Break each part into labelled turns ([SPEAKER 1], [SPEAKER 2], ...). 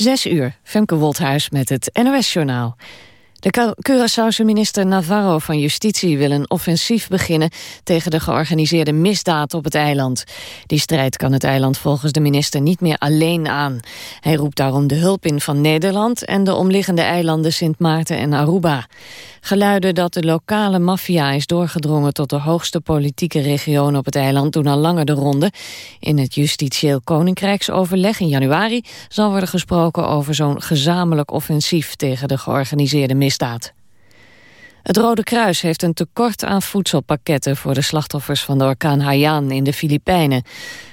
[SPEAKER 1] Zes uur, Femke Wolthuis met het NOS-journaal. De Curaçaose minister Navarro van Justitie wil een offensief beginnen tegen de georganiseerde misdaad op het eiland. Die strijd kan het eiland volgens de minister niet meer alleen aan. Hij roept daarom de hulp in van Nederland en de omliggende eilanden Sint Maarten en Aruba. Geluiden dat de lokale maffia is doorgedrongen tot de hoogste politieke region op het eiland doen al langer de ronde. In het justitieel koninkrijksoverleg in januari zal worden gesproken over zo'n gezamenlijk offensief tegen de georganiseerde misdaad. Het Rode Kruis heeft een tekort aan voedselpakketten... voor de slachtoffers van de orkaan Haiyan in de Filipijnen.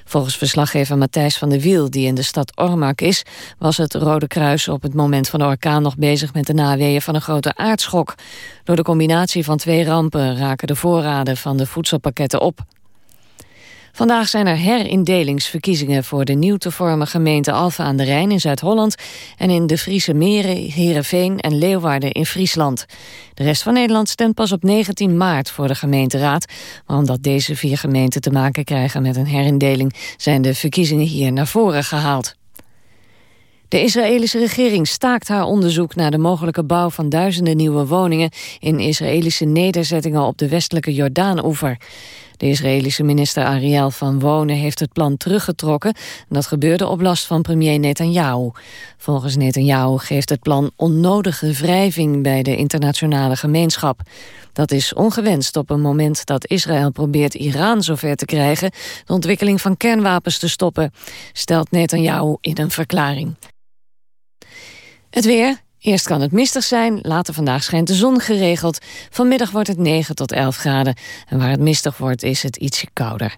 [SPEAKER 1] Volgens verslaggever Matthijs van der Wiel, die in de stad Ormak is... was het Rode Kruis op het moment van de orkaan nog bezig... met de naweeën van een grote aardschok. Door de combinatie van twee rampen raken de voorraden van de voedselpakketten op. Vandaag zijn er herindelingsverkiezingen voor de nieuw te vormen gemeente Alphen aan de Rijn in Zuid-Holland en in de Friese Meren, Heerenveen en Leeuwarden in Friesland. De rest van Nederland stemt pas op 19 maart voor de gemeenteraad, maar omdat deze vier gemeenten te maken krijgen met een herindeling zijn de verkiezingen hier naar voren gehaald. De Israëlische regering staakt haar onderzoek naar de mogelijke bouw van duizenden nieuwe woningen in Israëlische nederzettingen op de westelijke Jordaan-oever. De Israëlische minister Ariel van Wonen heeft het plan teruggetrokken. Dat gebeurde op last van premier Netanyahu. Volgens Netanyahu geeft het plan onnodige wrijving bij de internationale gemeenschap. Dat is ongewenst op een moment dat Israël probeert Iran zover te krijgen... de ontwikkeling van kernwapens te stoppen, stelt Netanyahu in een verklaring. Het weer, Eerst kan het mistig zijn, later vandaag schijnt de zon geregeld. Vanmiddag wordt het 9 tot 11 graden. En waar het mistig wordt is het ietsje kouder.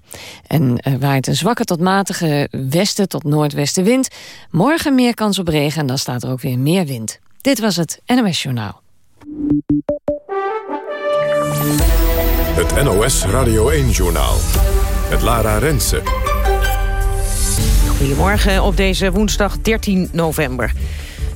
[SPEAKER 1] En er eh, waait een zwakke tot matige westen tot noordwestenwind. Morgen meer kans op regen en dan staat er ook weer meer wind. Dit was het NOS Journaal.
[SPEAKER 2] Het NOS Radio 1 Journaal. Het Lara Rensen.
[SPEAKER 3] Goedemorgen op deze woensdag 13 november.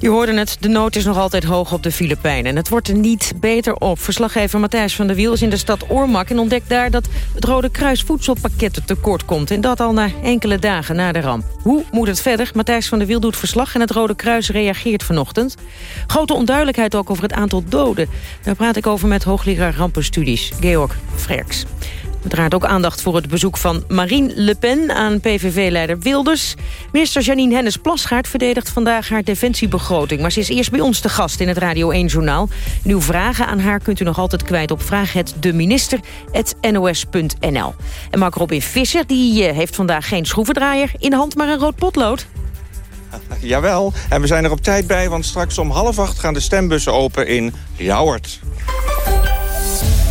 [SPEAKER 3] Je hoorde het, de nood is nog altijd hoog op de Filipijnen. En het wordt er niet beter op. Verslaggever Matthijs van der Wiel is in de stad Oormak... en ontdekt daar dat het Rode Kruis voedselpakketten tekort komt. En dat al na enkele dagen na de ramp. Hoe moet het verder? Matthijs van der Wiel doet verslag... en het Rode Kruis reageert vanochtend. Grote onduidelijkheid ook over het aantal doden. Daar praat ik over met hoogleraar rampenstudies Georg Frerks. Uiteraard ook aandacht voor het bezoek van Marine Le Pen aan PVV-leider Wilders. Minister Janine Hennis-Plasgaard verdedigt vandaag haar defensiebegroting. Maar ze is eerst bij ons te gast in het Radio 1-journaal. uw vragen aan haar kunt u nog altijd kwijt op vraaghetdeminister.nos.nl. En Mark Robin Visser die eh, heeft vandaag geen schroevendraaier in de hand, maar een rood potlood.
[SPEAKER 4] Jawel, en we zijn er op tijd bij, want straks om half acht gaan de stembussen open in Ljouwert.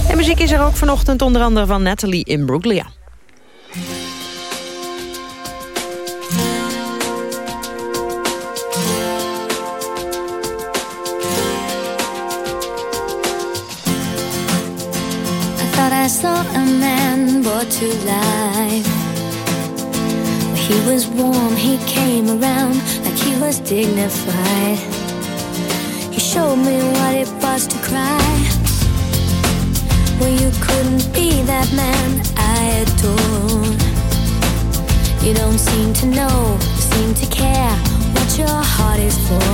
[SPEAKER 3] En muziek is er ook vanochtend onder andere van Natalie Imbruglia. I saw a man brought to life. He was warm, he came around like he was dignified. He showed me what it was to cry. Well, you couldn't be that man I adore. You don't seem to know, seem to care what your heart is for.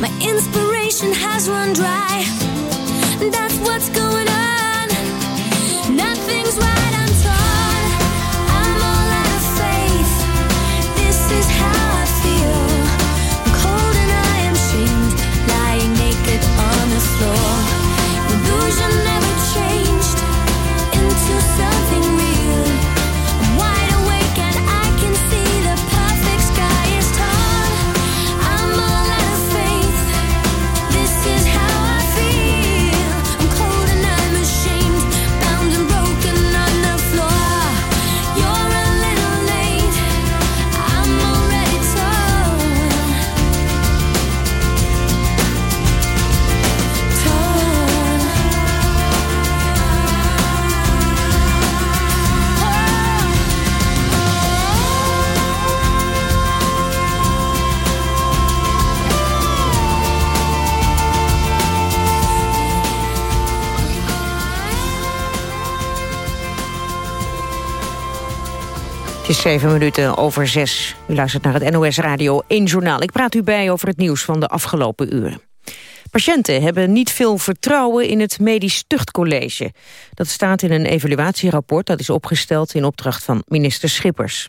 [SPEAKER 3] My inspiration has run dry.
[SPEAKER 5] Zeven minuten over zes. U luistert naar het NOS Radio 1 Journaal. Ik praat u bij over het nieuws van de afgelopen uren. Patiënten hebben niet veel vertrouwen in het Medisch Tuchtcollege. Dat staat in een evaluatierapport dat is opgesteld in opdracht van minister Schippers.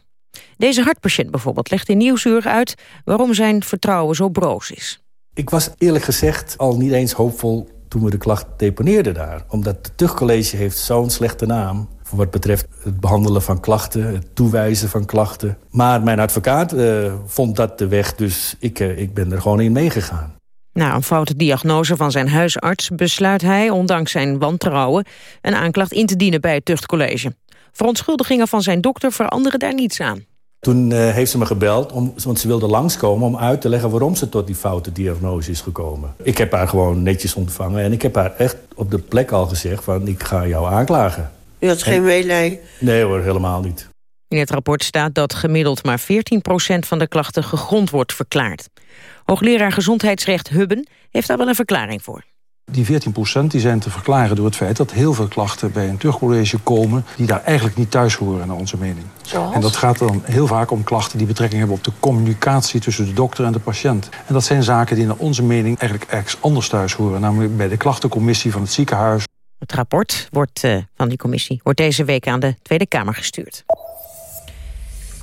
[SPEAKER 5] Deze hartpatiënt bijvoorbeeld legt in Nieuwsuur uit waarom zijn vertrouwen zo broos is.
[SPEAKER 6] Ik was eerlijk gezegd al niet eens hoopvol toen we de klacht deponeerden daar. Omdat het tuchtcollege heeft zo'n slechte naam... wat betreft het behandelen van klachten, het toewijzen van klachten. Maar mijn advocaat eh, vond dat de weg, dus ik, eh, ik ben er gewoon in meegegaan.
[SPEAKER 5] Na een foute diagnose van zijn huisarts besluit hij, ondanks zijn wantrouwen, een aanklacht in te dienen bij het tuchtcollege. Verontschuldigingen van zijn dokter veranderen daar niets aan.
[SPEAKER 6] Toen eh, heeft ze me gebeld, om, want ze wilde langskomen... om uit te leggen waarom ze tot die foute diagnose is gekomen. Ik heb haar gewoon netjes ontvangen en ik heb haar echt op de plek al gezegd... van ik ga jou aanklagen.
[SPEAKER 7] U had geen meelij.
[SPEAKER 6] Nee hoor, helemaal niet.
[SPEAKER 5] In het rapport staat dat gemiddeld maar 14% van de klachten gegrond wordt verklaard. Hoogleraar gezondheidsrecht Hubben heeft daar wel een verklaring voor.
[SPEAKER 8] Die 14% die zijn te verklaren door het feit dat heel veel klachten bij een tuchtcollege komen... die daar eigenlijk niet thuis horen, naar onze mening.
[SPEAKER 7] Zoals?
[SPEAKER 8] En dat gaat dan heel vaak om klachten die betrekking hebben op de communicatie tussen de dokter en de patiënt. En dat zijn zaken die naar onze mening eigenlijk ergens anders thuis horen. Namelijk bij de klachtencommissie van het ziekenhuis.
[SPEAKER 5] Het rapport wordt, eh, van die commissie wordt deze week aan de Tweede Kamer gestuurd.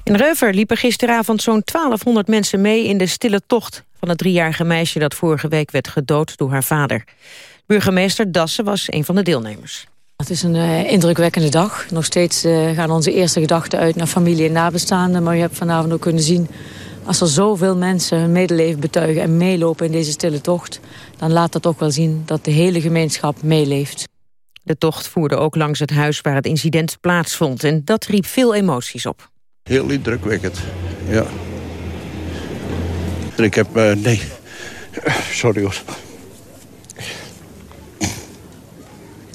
[SPEAKER 5] In Reuver liepen gisteravond zo'n 1200 mensen mee in de stille tocht van het driejarige meisje dat vorige week werd gedood door haar vader. Burgemeester Dassen was een van de deelnemers.
[SPEAKER 9] Het is een eh, indrukwekkende dag. Nog steeds eh, gaan onze eerste gedachten uit naar familie en nabestaanden. Maar je hebt vanavond ook kunnen zien... als er zoveel mensen hun medeleven betuigen en meelopen in deze stille tocht... dan laat dat ook wel zien dat de hele gemeenschap meeleeft.
[SPEAKER 5] De tocht voerde ook langs het huis waar het incident plaatsvond. En dat riep veel emoties op.
[SPEAKER 10] Heel indrukwekkend, ja. Ik heb, eh, nee, sorry hoor.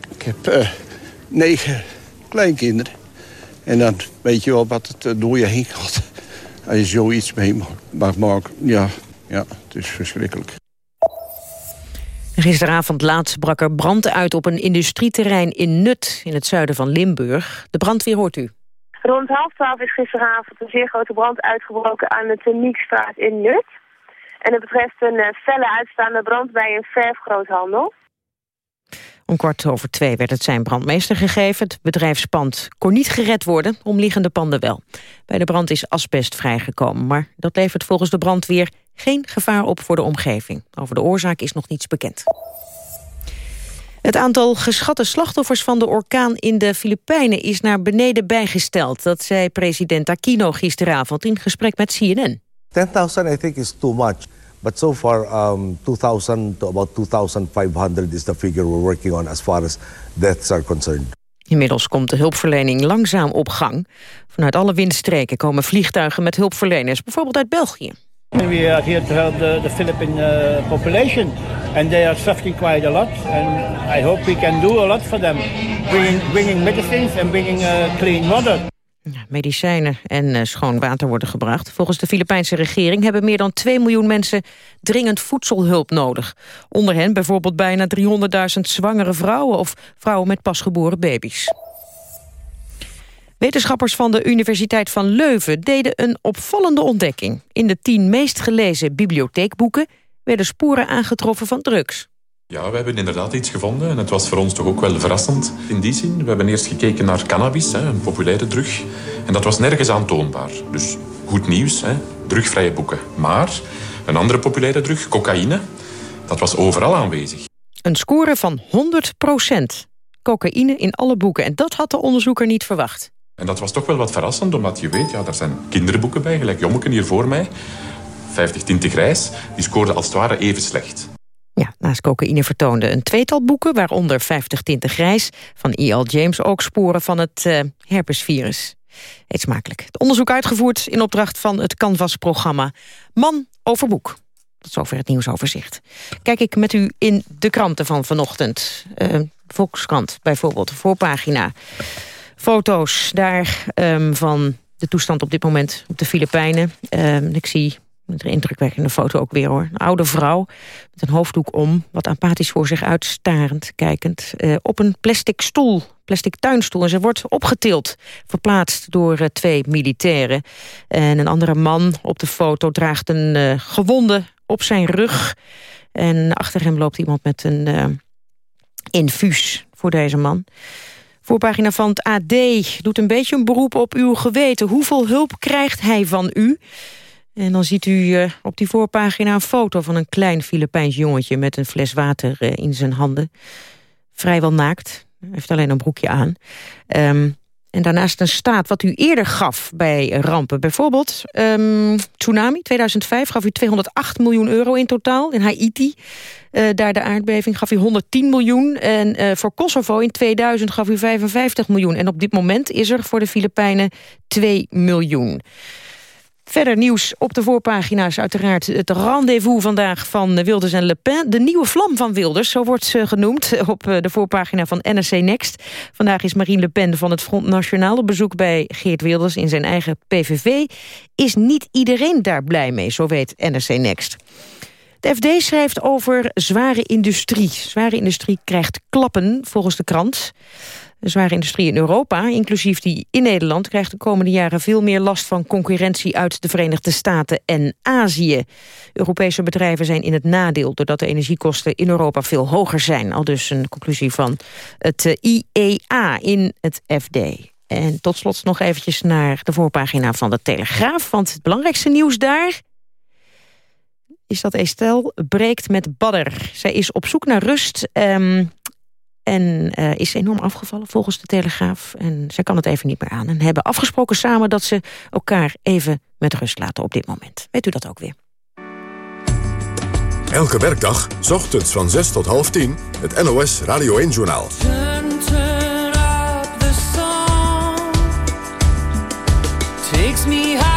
[SPEAKER 10] Ik heb eh, negen kleinkinderen. En dan weet je wel wat het eh, door je heen gaat. Als je zoiets mee mag maken. Ja, ja, het is verschrikkelijk.
[SPEAKER 5] Gisteravond laat brak er brand uit op een industrieterrein in Nut... in het zuiden van Limburg. De brandweer hoort u.
[SPEAKER 11] Rond half twaalf is gisteravond een zeer grote brand uitgebroken aan de Teniekstraat in Nut. En het betreft een eh, felle uitstaande brand bij een verfgroothandel.
[SPEAKER 5] Om kwart over twee werd het zijn brandmeester gegeven. Het bedrijfspand kon niet gered worden, omliggende panden wel. Bij de brand is asbest vrijgekomen, maar dat levert volgens de brandweer geen gevaar op voor de omgeving. Over de oorzaak is nog niets bekend. Het aantal geschatte slachtoffers van de orkaan in de Filipijnen is naar beneden bijgesteld. Dat zei president Aquino gisteravond in gesprek met CNN.
[SPEAKER 12] 10,000 I think is too much. But so far, um, 2,000 to about 2,500 is the figure we're working on as far as deaths are concerned.
[SPEAKER 5] Inmiddels komt de hulpverlening langzaam op gang. Vanuit alle windstreken komen vliegtuigen met hulpverleners, bijvoorbeeld uit België.
[SPEAKER 13] We are here to help the, the Philippine uh, population, and they are suffering quite a lot. And I hope we can do a lot for them, bringing, medicines and bringing uh, clean water.
[SPEAKER 5] Medicijnen en eh, schoon water worden gebracht. Volgens de Filipijnse regering hebben meer dan 2 miljoen mensen dringend voedselhulp nodig. Onder hen bijvoorbeeld bijna 300.000 zwangere vrouwen of vrouwen met pasgeboren baby's. Wetenschappers van de Universiteit van Leuven deden een opvallende ontdekking. In de tien meest gelezen bibliotheekboeken werden sporen aangetroffen van drugs.
[SPEAKER 7] Ja, we hebben inderdaad iets gevonden en het was voor ons toch ook wel verrassend in die zin. We hebben eerst gekeken naar cannabis, een populaire drug. En dat was nergens aantoonbaar. Dus goed nieuws, hè, drugvrije boeken. Maar een andere populaire drug, cocaïne, dat was overal aanwezig.
[SPEAKER 5] Een score van 100 procent. Cocaïne in alle boeken. En dat had de onderzoeker niet verwacht.
[SPEAKER 7] En dat was toch wel wat verrassend, omdat je weet, ja, daar zijn kinderboeken bij, gelijk Jommeke hier voor mij. 50 tinten grijs, die scoorden als het ware even slecht.
[SPEAKER 5] Ja, naast cocaïne vertoonde een tweetal boeken... waaronder 50 tinten grijs van E.L. James... ook sporen van het uh, herpesvirus. Eet smakelijk. Het onderzoek uitgevoerd in opdracht van het Canvas-programma... Man over boek. Tot zover het nieuwsoverzicht. Kijk ik met u in de kranten van vanochtend. Uh, Volkskrant bijvoorbeeld, voorpagina. Foto's daar um, van de toestand op dit moment op de Filipijnen. Um, ik zie een indrukwekkende foto ook weer hoor. Een oude vrouw met een hoofddoek om, wat apathisch voor zich uitstarend, kijkend. Uh, op een plastic stoel, plastic tuinstoel. En ze wordt opgetild, verplaatst door uh, twee militairen. En een andere man op de foto draagt een uh, gewonde op zijn rug. En achter hem loopt iemand met een infuus voor deze man. Voorpagina van het AD doet een beetje een beroep op uw geweten. Hoeveel hulp krijgt hij van u? En dan ziet u uh, op die voorpagina een foto van een klein Filipijns jongetje... met een fles water uh, in zijn handen. Vrijwel naakt. Hij heeft alleen een broekje aan. Um, en daarnaast een staat wat u eerder gaf bij rampen. Bijvoorbeeld um, tsunami 2005 gaf u 208 miljoen euro in totaal. In Haiti, uh, daar de aardbeving, gaf u 110 miljoen. En uh, voor Kosovo in 2000 gaf u 55 miljoen. En op dit moment is er voor de Filipijnen 2 miljoen. Verder nieuws op de voorpagina's uiteraard het rendezvous vandaag van Wilders en Le Pen. De nieuwe vlam van Wilders, zo wordt ze genoemd op de voorpagina van NRC Next. Vandaag is Marine Le Pen van het Front Nationaal op bezoek bij Geert Wilders in zijn eigen PVV. Is niet iedereen daar blij mee, zo weet NRC Next. De FD schrijft over zware industrie. Zware industrie krijgt klappen, volgens de krant. De zware industrie in Europa, inclusief die in Nederland... krijgt de komende jaren veel meer last van concurrentie... uit de Verenigde Staten en Azië. Europese bedrijven zijn in het nadeel... doordat de energiekosten in Europa veel hoger zijn. Al dus een conclusie van het eh, IEA in het FD. En tot slot nog eventjes naar de voorpagina van de Telegraaf. Want het belangrijkste nieuws daar is dat Estelle breekt met Badder. Zij is op zoek naar rust... Um, en uh, is enorm afgevallen volgens de Telegraaf. En zij kan het even niet meer aan. En hebben afgesproken samen dat ze elkaar even met rust laten op dit moment. Weet u dat ook weer?
[SPEAKER 2] Elke werkdag, s ochtends van 6 tot half 10, het NOS Radio 1-journaal.
[SPEAKER 14] Turn, turn up the song. Takes me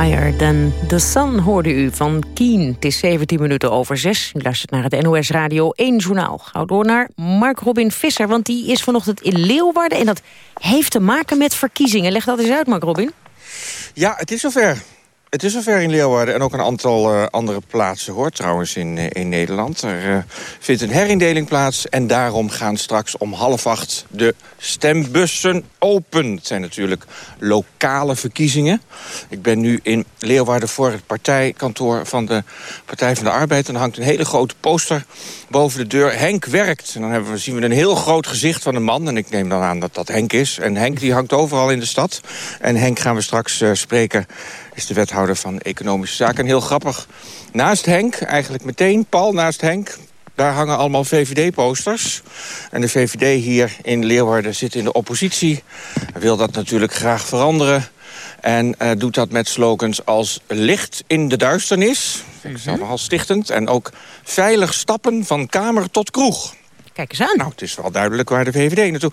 [SPEAKER 14] Higher Than The Sun
[SPEAKER 5] hoorde u van Keen. Het is 17 minuten over 6. U luistert naar het NOS Radio 1 journaal. Gauw door naar Mark Robin Visser, want die is vanochtend in Leeuwarden... en dat heeft te maken met verkiezingen. Leg dat eens uit, Mark Robin.
[SPEAKER 4] Ja, het is zover. Het is zover in Leeuwarden en ook een aantal uh, andere plaatsen hoor, trouwens in, uh, in Nederland. Er uh, vindt een herindeling plaats en daarom gaan straks om half acht de stembussen open. Het zijn natuurlijk lokale verkiezingen. Ik ben nu in Leeuwarden voor het partijkantoor van de Partij van de Arbeid. En hangt een hele grote poster boven de deur. Henk werkt. En dan hebben we, zien we een heel groot gezicht van een man. En ik neem dan aan dat dat Henk is. En Henk die hangt overal in de stad. En Henk gaan we straks spreken is de wethouder van Economische Zaken. En heel grappig, naast Henk, eigenlijk meteen, Paul naast Henk... daar hangen allemaal VVD-posters. En de VVD hier in Leeuwarden zit in de oppositie. Wil dat natuurlijk graag veranderen. En uh, doet dat met slogans als licht in de duisternis. Dat is allemaal stichtend. En ook veilig stappen van kamer tot kroeg.
[SPEAKER 5] Kijk eens aan.
[SPEAKER 4] Nou, het is wel duidelijk waar de VVD naartoe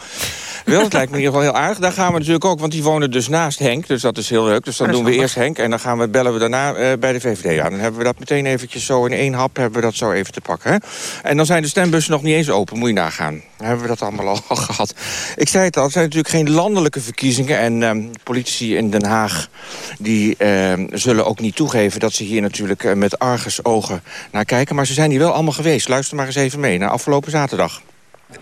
[SPEAKER 4] wil. Het lijkt me in ieder geval heel aardig. Daar gaan we natuurlijk ook, want die wonen dus naast Henk. Dus dat is heel leuk. Dus dan doen we eerst Henk en dan gaan we, bellen we daarna uh, bij de VVD aan. Dan hebben we dat meteen eventjes zo in één hap hebben we dat zo even te pakken. Hè? En dan zijn de stembussen nog niet eens open, moet je nagaan. Dan hebben we dat allemaal al, al gehad. Ik zei het al, het zijn natuurlijk geen landelijke verkiezingen. En uh, politici in Den Haag die uh, zullen ook niet toegeven... dat ze hier natuurlijk uh, met argusogen naar kijken. Maar ze zijn hier wel allemaal geweest. Luister maar eens even mee naar afgelopen zaterdag.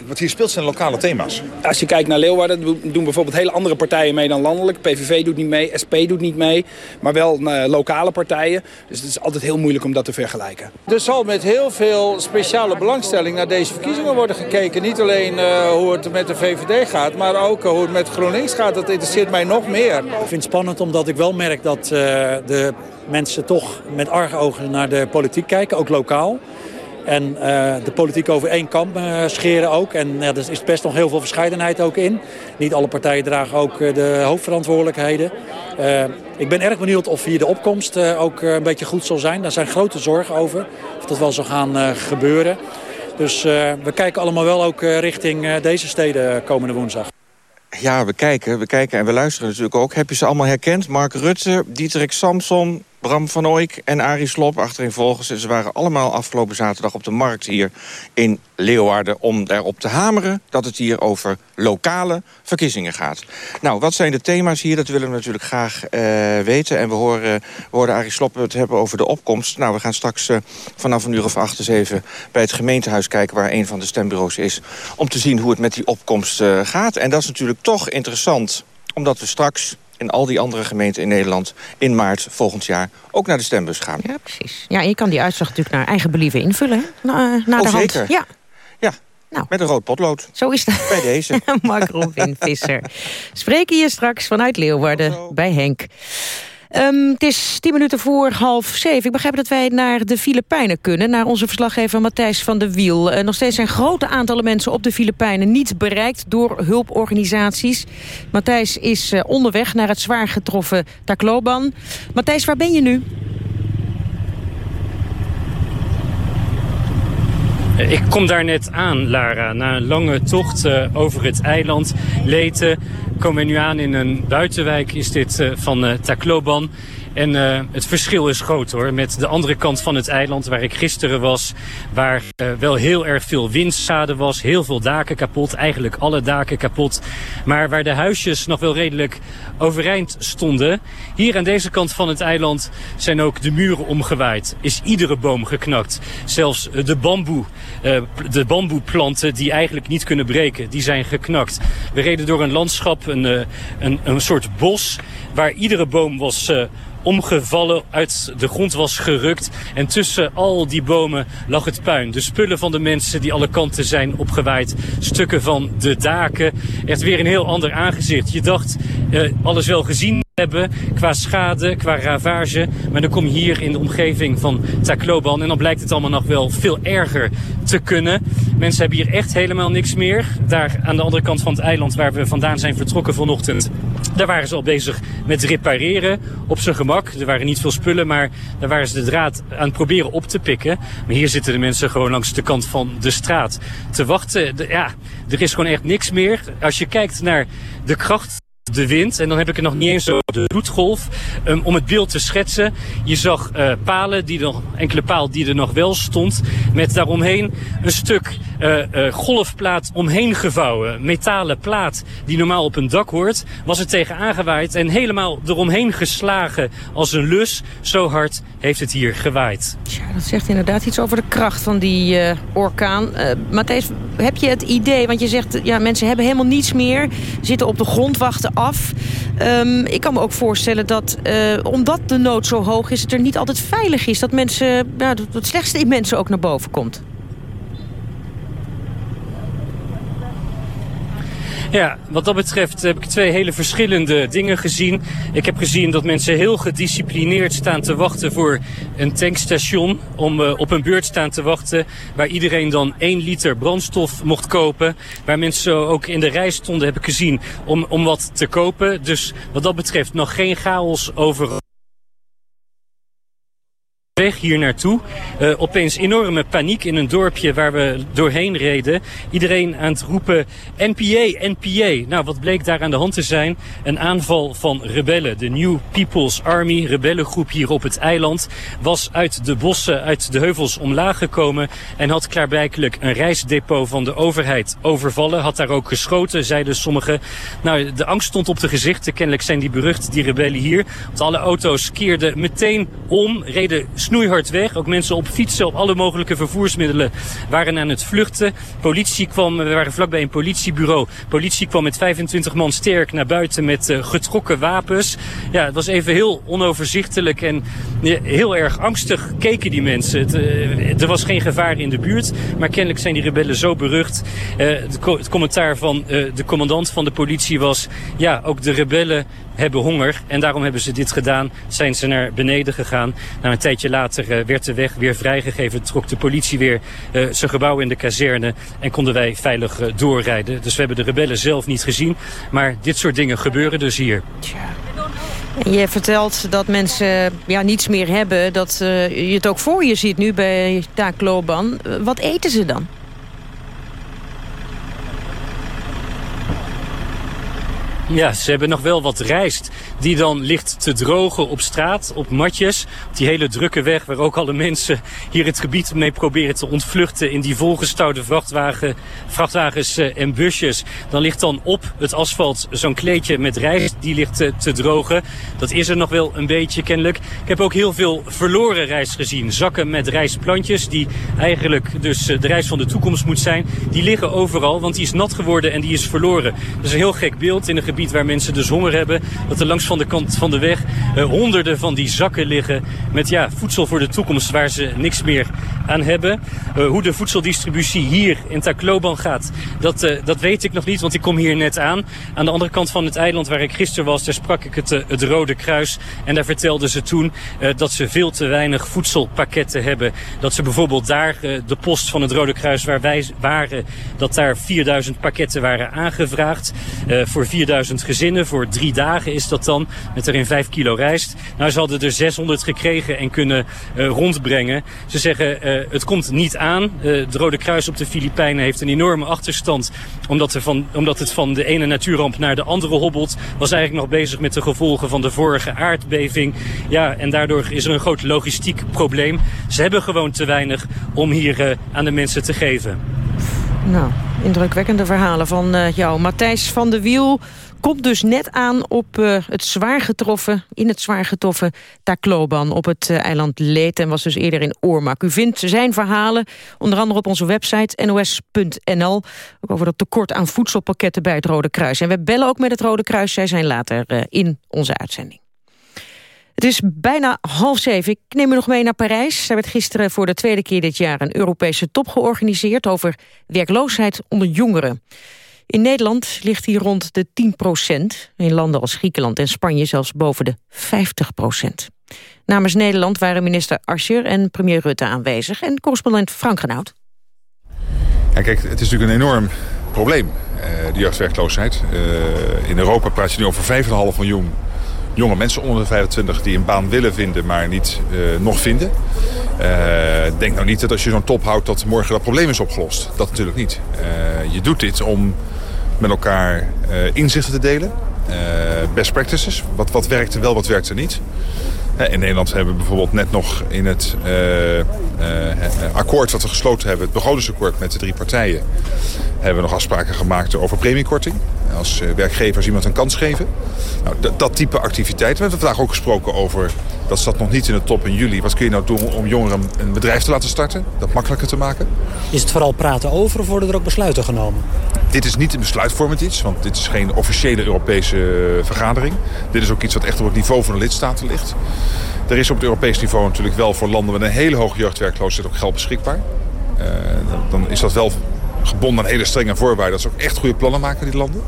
[SPEAKER 15] Wat hier speelt zijn lokale thema's.
[SPEAKER 16] Als je kijkt naar Leeuwarden, doen bijvoorbeeld hele andere partijen mee dan landelijk. PVV doet niet mee, SP doet niet mee, maar wel uh, lokale partijen. Dus het is altijd heel moeilijk om dat te vergelijken.
[SPEAKER 17] Er zal met heel veel speciale belangstelling naar deze verkiezingen worden gekeken. Niet alleen uh, hoe het met de VVD gaat, maar ook uh, hoe het met GroenLinks gaat. Dat interesseert mij nog meer.
[SPEAKER 18] Ik vind het spannend omdat ik wel merk dat de mensen toch met argusogen naar de politiek kijken, ook lokaal. En uh, de politiek over één kamp uh, scheren ook. En ja, er is best nog heel veel verscheidenheid ook in. Niet alle partijen dragen ook uh, de hoofdverantwoordelijkheden. ik ben erg benieuwd of hier de opkomst ook een beetje goed zal zijn. Daar zijn grote zorgen over. Of dat wel zal gaan gebeuren. Dus we kijken allemaal wel ook richting deze steden komende woensdag.
[SPEAKER 4] Ja, we kijken, we kijken en we luisteren natuurlijk ook. Heb je ze allemaal herkend? Mark Rutte, Dietrich Samson, Bram van Ooyk en Arie Slob achtereenvolgens. En ze waren allemaal afgelopen zaterdag op de markt hier in Leeuwarden... om erop te hameren dat het hier over lokale verkiezingen gaat. Nou, wat zijn de thema's hier? Dat willen we natuurlijk graag uh, weten. En we horen, horen Arie Slob het hebben over de opkomst. Nou, we gaan straks uh, vanaf een uur of acht eens even bij het gemeentehuis kijken... waar een van de stembureaus is, om te zien hoe het met die opkomst uh, gaat. En dat is natuurlijk toch interessant, omdat we straks in al die andere gemeenten in Nederland... in maart volgend jaar ook naar de stembus gaan.
[SPEAKER 5] Ja, precies. Ja, je kan die uitslag natuurlijk naar eigen believen invullen, hè? Na, na
[SPEAKER 4] oh,
[SPEAKER 5] de hand.
[SPEAKER 4] zeker.
[SPEAKER 5] Ja.
[SPEAKER 4] Ja,
[SPEAKER 5] nou.
[SPEAKER 4] met een rood potlood.
[SPEAKER 5] Zo is dat.
[SPEAKER 4] Bij deze.
[SPEAKER 5] Mark Robin Visser. Spreken je straks vanuit Leeuwarden bij Henk. Um, het is tien minuten voor half zeven. Ik begrijp dat wij naar de Filipijnen kunnen. Naar onze verslaggever Matthijs van de Wiel. Uh, nog steeds zijn grote aantallen mensen op de Filipijnen... niet bereikt door hulporganisaties. Matthijs is uh, onderweg naar het zwaar getroffen Tacloban. Matthijs, waar ben je nu?
[SPEAKER 19] Ik kom daar net aan, Lara. Na een lange tocht uh, over het eiland Leyte komen we nu aan in een buitenwijk is dit uh, van Tacloban. En het verschil is groot hoor. Met de andere kant van het eiland waar ik gisteren was. Waar wel heel erg veel windschade was. Heel veel daken kapot. Eigenlijk alle daken kapot. Maar waar de huisjes nog wel redelijk overeind stonden. Hier aan deze kant van het eiland zijn ook de muren omgewaaid. Is iedere boom geknakt. Zelfs de bamboe. Uh, de bamboeplanten die eigenlijk niet kunnen breken. Die zijn geknakt. We reden door een landschap. Een, een, een soort bos. Waar iedere boom was omgevallen, uit de grond was gerukt. En tussen al die bomen lag het puin. De spullen van de mensen die alle kanten zijn opgewaaid. Stukken van de daken. Echt weer een heel ander aangezicht. Je dacht alles wel gezien hebben qua schade, qua ravage. Maar dan kom je hier in de omgeving van Tacloban en dan blijkt het allemaal nog wel veel erger te kunnen. Mensen hebben hier echt helemaal niks meer. Daar aan de andere kant van het eiland waar we vandaan zijn vertrokken vanochtend. Daar waren ze al bezig met repareren op zijn gemak. Er waren niet veel spullen, maar daar waren ze de draad aan het proberen op te pikken. Maar hier zitten de mensen gewoon langs de kant van de straat te wachten. Ja, er is gewoon echt niks meer. Als je kijkt naar de kracht de wind. En dan heb ik het nog niet eens over de bloedgolf. Um, om het beeld te schetsen, je zag uh, palen, die er, enkele paal die er nog wel stond, met daaromheen een stuk uh, uh, golfplaat omheen gevouwen. Metalen plaat die normaal op een dak hoort, was er tegen aangewaaid en helemaal eromheen geslagen als een lus. Zo hard heeft het hier gewaaid.
[SPEAKER 5] Ja, dat zegt inderdaad iets over de kracht van die orkaan. Matthijs, heb je het idee, want je zegt ja, mensen hebben helemaal niets meer, zitten op de grond, wachten Um, ik kan me ook voorstellen dat, uh, omdat de nood zo hoog is... het er niet altijd veilig is. Dat mensen, ja, dat het slechtste in mensen ook naar boven komt.
[SPEAKER 19] Ja, wat dat betreft heb ik twee hele verschillende dingen gezien. Ik heb gezien dat mensen heel gedisciplineerd staan te wachten voor een tankstation. Om uh, op een beurt staan te wachten waar iedereen dan één liter brandstof mocht kopen. Waar mensen ook in de rij stonden heb ik gezien om, om wat te kopen. Dus wat dat betreft nog geen chaos over weg hier naartoe. Uh, opeens enorme paniek in een dorpje waar we doorheen reden. Iedereen aan het roepen NPA, NPA. Nou, wat bleek daar aan de hand te zijn? Een aanval van rebellen. De New People's Army, rebellengroep hier op het eiland... was uit de bossen, uit de heuvels omlaag gekomen... en had klaarblijkelijk een reisdepot van de overheid overvallen. Had daar ook geschoten, zeiden sommigen. Nou, de angst stond op de gezichten. Kennelijk zijn die berucht, die rebellen hier. Want alle auto's keerden meteen om, reden snoeihard weg. Ook mensen op fietsen, op alle mogelijke vervoersmiddelen waren aan het vluchten. Politie kwam, we waren vlakbij een politiebureau. Politie kwam met 25 man sterk naar buiten met uh, getrokken wapens. Ja, het was even heel onoverzichtelijk en heel erg angstig keken die mensen. Uh, er was geen gevaar in de buurt, maar kennelijk zijn die rebellen zo berucht. co het commentaar van de commandant van de politie was... ja, ook de rebellen hebben honger en daarom hebben ze dit gedaan. Zijn ze naar beneden gegaan. Nou, een tijdje later uh, werd de weg weer vrijgegeven. Trok de politie weer uh, zijn gebouw in de kazerne en konden wij veilig uh, doorrijden. Dus we hebben de rebellen zelf niet gezien. Maar dit soort dingen gebeuren dus hier.
[SPEAKER 5] Je vertelt dat mensen ja, niets meer hebben. Dat je het ook voor je ziet nu bij Taakloban. Wat eten ze dan?
[SPEAKER 19] Ja, ze hebben nog wel wat rijst die dan ligt te drogen op straat, op matjes. Op die hele drukke weg waar ook alle mensen hier het gebied mee proberen te ontvluchten in die volgestouwde vrachtwagen, vrachtwagens en busjes. Dan ligt dan op het asfalt zo'n kleedje met rijst die ligt te, te, drogen. Dat is er nog wel een beetje kennelijk. Ik heb ook heel veel verloren rijst gezien. Zakken met rijstplantjes die eigenlijk dus de rijst van de toekomst moet zijn. Die liggen overal, want die is nat geworden en die is verloren. Dat is een heel gek beeld in een gebied waar mensen dus honger hebben. Dat er langs van de kant van de weg uh, honderden van die zakken liggen met ja, voedsel voor de toekomst waar ze niks meer aan hebben. Uh, hoe de voedseldistributie hier in Tacloban gaat, dat, uh, dat weet ik nog niet, want ik kom hier net aan. Aan de andere kant van het eiland waar ik gisteren was, daar sprak ik het, het Rode Kruis. En daar vertelden ze toen dat ze veel te weinig voedselpakketten hebben. Dat ze bijvoorbeeld daar, de post van het Rode Kruis waar wij waren, dat daar 4000 pakketten waren aangevraagd. voor 4000 gezinnen, voor drie dagen is dat dan met erin 5 kilo rijst. Nou, ze hadden er 600 gekregen en kunnen uh, rondbrengen. Ze zeggen, uh, het komt niet aan. Uh, het Rode Kruis op de Filipijnen heeft een enorme achterstand. Omdat, er van, omdat het van de ene natuurramp naar de andere hobbelt. Was eigenlijk nog bezig met de gevolgen van de vorige aardbeving. Ja, en daardoor is er een groot logistiek probleem. Ze hebben gewoon te weinig om hier aan de mensen te geven.
[SPEAKER 5] Nou, indrukwekkende verhalen van jou. Matthijs van de Wiel komt dus net aan op uh, het zwaar getroffen, in het zwaar getroffen Tacloban op het uh, eiland Leet en was dus eerder in Oormak. U vindt zijn verhalen onder andere op onze website nos.nl, ook over dat tekort aan voedselpakketten bij het Rode Kruis. En we bellen ook met het Rode Kruis, zij zijn later uh, in onze uitzending. Het is bijna half zeven. Ik neem u nog mee naar Parijs. Daar werd gisteren voor de tweede keer dit jaar een Europese top georganiseerd over werkloosheid onder jongeren. In Nederland ligt die rond de 10 procent. In landen als Griekenland en Spanje zelfs boven de 50 procent. Namens Nederland waren minister Ascher en premier Rutte aanwezig... en correspondent Frank Renaud.
[SPEAKER 15] Ja, kijk, het is natuurlijk een enorm probleem, uh, de jeugdwerkloosheid. Uh, in Europa praat je nu over 5,5 miljoen jonge mensen onder de 25 die een baan willen vinden, maar niet uh, nog vinden. Denk nou niet dat als je zo'n top houdt dat morgen dat probleem is opgelost. Dat natuurlijk niet. Je doet dit om met elkaar inzichten te delen. eh, best practices. Wat, wat werkte wel, wat werkte niet. In Nederland hebben we bijvoorbeeld net nog in het uh, akkoord wat we gesloten hebben... het begrotingsakkoord met de drie partijen... hebben we nog afspraken gemaakt over premiekorting. Als werkgevers iemand een kans geven. Nou, dat type activiteiten. We hebben vandaag ook gesproken over... dat staat nog niet in de top in juli. Wat kun je nou doen om jongeren een bedrijf te laten starten? Dat makkelijker te maken.
[SPEAKER 20] Is het vooral praten over of worden er ook besluiten genomen?
[SPEAKER 15] Dit is niet een besluitvormend iets, want dit is geen officiële Europese vergadering. Dit is ook iets wat echt op het niveau van de lidstaten ligt. Er is op het Europees niveau natuurlijk wel voor landen met een hele hoge jeugdwerkloosheid ook geld beschikbaar. Uh, dan is dat wel gebonden aan hele strenge voorwaarden. Dat ze ook echt goede plannen maken, die landen.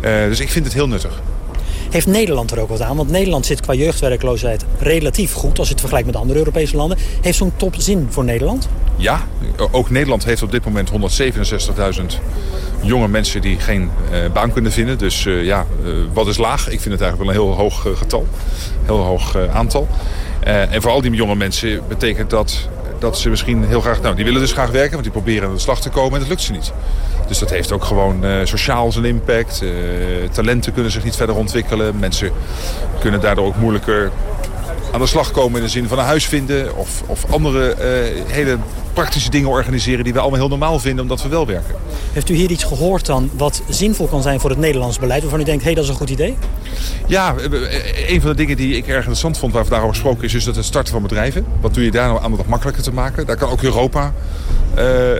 [SPEAKER 15] Uh, dus ik vind het heel nuttig.
[SPEAKER 20] Heeft Nederland er ook wat aan? Want Nederland zit qua jeugdwerkloosheid relatief goed... als je het vergelijkt met andere Europese landen. Heeft zo'n top zin voor Nederland?
[SPEAKER 15] Ja, ook Nederland heeft op dit moment 167.000 jonge mensen die geen uh, baan kunnen vinden. Dus uh, ja, uh, wat is laag? Ik vind het eigenlijk wel een heel hoog getal. Heel hoog aantal. en voor al die jonge mensen betekent dat dat ze misschien heel graag... Nou, die willen dus graag werken, want die proberen aan de slag te komen en dat lukt ze niet. Dus dat heeft ook gewoon uh, sociaal zijn impact. Uh, talenten kunnen zich niet verder ontwikkelen. Mensen kunnen daardoor ook moeilijker aan de slag komen in de zin van een huis vinden... of, of andere uh, hele praktische dingen organiseren die we allemaal heel normaal vinden omdat we wel werken.
[SPEAKER 20] Heeft u hier iets gehoord dan wat zinvol kan zijn voor het Nederlands beleid... waarvan u denkt, hé, hey, dat is een goed idee?
[SPEAKER 15] Ja, een van de dingen die ik erg interessant vond waar we daarover gesproken is... is dat het starten van bedrijven. Wat doe je daar nou aan om dat makkelijker te maken? Daar kan ook Europa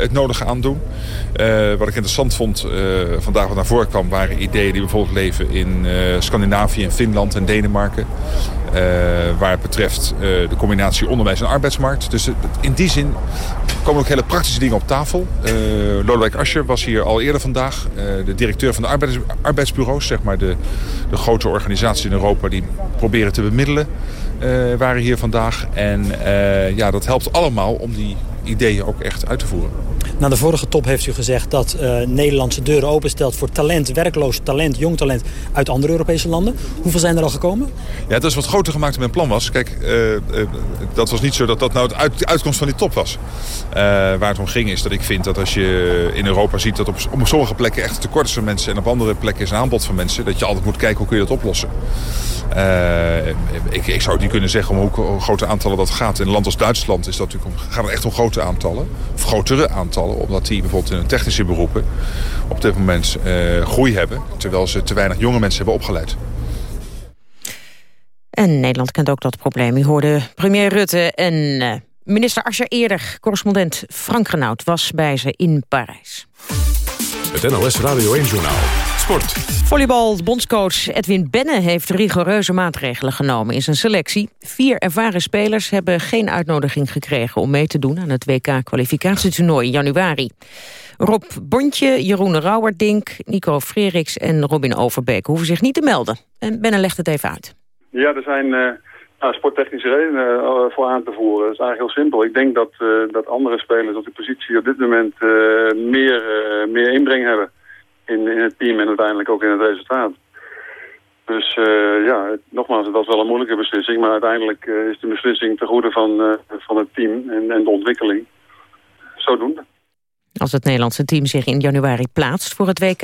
[SPEAKER 15] het nodige aan doen. Uh, wat ik interessant vond uh, vandaag wat naar voren kwam... waren ideeën die bijvoorbeeld leven in Scandinavië en Finland en Denemarken. waar het betreft de combinatie onderwijs en arbeidsmarkt. Dus in die zin komen ook hele praktische dingen op tafel. Uh, Lodewijk Asscher was hier al eerder vandaag. De directeur van de arbeids, arbeidsbureaus, zeg maar de, de grote organisaties in Europa die proberen te bemiddelen, waren hier vandaag. En ja, dat helpt allemaal om die ideeën ook echt uit te voeren.
[SPEAKER 20] Na de vorige top heeft u gezegd dat uh, Nederland zijn deuren openstelt voor talent, werkloos talent, jong talent uit andere Europese landen. Hoeveel zijn er al gekomen?
[SPEAKER 15] Ja, dat is wat groter gemaakt dan mijn plan was. Kijk, uh, uh, dat was niet zo dat dat nou de uitkomst van die top was. waar het om ging is dat ik vind dat als je in Europa ziet dat op, op sommige plekken echt tekort is van mensen en op andere plekken is een aanbod van mensen, dat je altijd moet kijken hoe kun je dat oplossen. ik, ik zou niet kunnen zeggen om hoe grote aantallen dat gaat. In een land als Duitsland is dat natuurlijk gaat het echt om grote aantallen, of grotere aantallen omdat die bijvoorbeeld in hun technische beroepen op dit moment uh, groei hebben. Terwijl ze te weinig jonge mensen hebben opgeleid.
[SPEAKER 5] En Nederland kent ook dat probleem. U hoorde premier Rutte en uh, minister Asscher eerder. Correspondent Frank Renaud was bij ze in Parijs.
[SPEAKER 2] Het NLS Radio 1 Journaal. Sport.
[SPEAKER 5] Volleybal bondscoach Edwin Benne heeft rigoureuze maatregelen genomen in zijn selectie. Vier ervaren spelers hebben geen uitnodiging gekregen om mee te doen aan het WK-kwalificatietoernooi in januari. Rob Bontje, Jeroen Rauwerdink, Nico Freriks en Robin Overbeek hoeven zich niet te melden. En Benne legt het even uit.
[SPEAKER 21] Ja, er zijn uh, nou, sporttechnische redenen uh, voor aan te voeren. Het is eigenlijk heel simpel. Ik denk dat, uh, dat andere spelers op die positie op dit moment meer, meer inbreng hebben in, in het team en uiteindelijk ook in het resultaat. Dus uh, ja, nogmaals, het was wel een moeilijke beslissing. Maar uiteindelijk uh, is de beslissing ten goede van, uh, van het team en, en de ontwikkeling. Zodoende.
[SPEAKER 5] Als het Nederlandse team zich in januari plaatst voor het WK...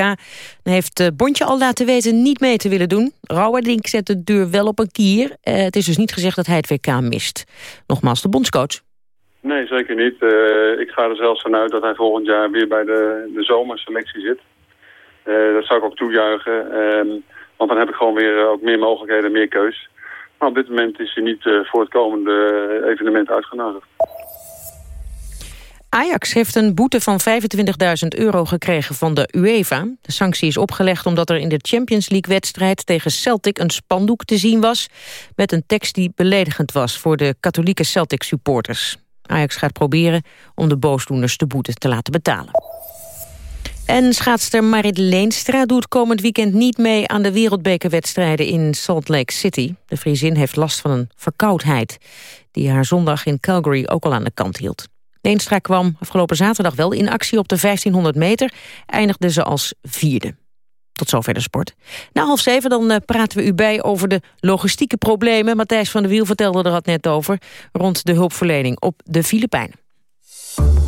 [SPEAKER 5] dan heeft Bondje al laten weten niet mee te willen doen. Rauwerdink zet de deur wel op een kier. het is dus niet gezegd dat hij het WK mist. Nogmaals, de bondscoach.
[SPEAKER 21] Nee, zeker niet. ik ga er zelfs vanuit dat hij volgend jaar weer bij de, de zomerselectie zit. Uh, dat zou ik ook toejuichen. Uh, want dan heb ik gewoon weer uh, ook meer mogelijkheden, meer keus. Maar op dit moment is hij niet voor het komende evenement uitgenodigd.
[SPEAKER 5] Ajax heeft een boete van 25.000 euro gekregen van de UEFA. De sanctie is opgelegd omdat er in de Champions League-wedstrijd tegen Celtic een spandoek te zien was... met een tekst die beledigend was voor de katholieke Celtic-supporters. Ajax gaat proberen om de boosdoeners de boete te laten betalen. En schaatster Marit Leenstra doet komend weekend niet mee aan de wereldbekerwedstrijden in Salt Lake City. De Friesin heeft last van een verkoudheid, die haar zondag in Calgary ook al aan de kant hield. Leenstra kwam afgelopen zaterdag wel in actie op de 1500 meter, eindigde ze als vierde. Tot zover de sport. Na half zeven dan uh, praten we u bij over de logistieke problemen. Matthijs van der Wiel vertelde er het net over, rond de hulpverlening op de Filipijnen.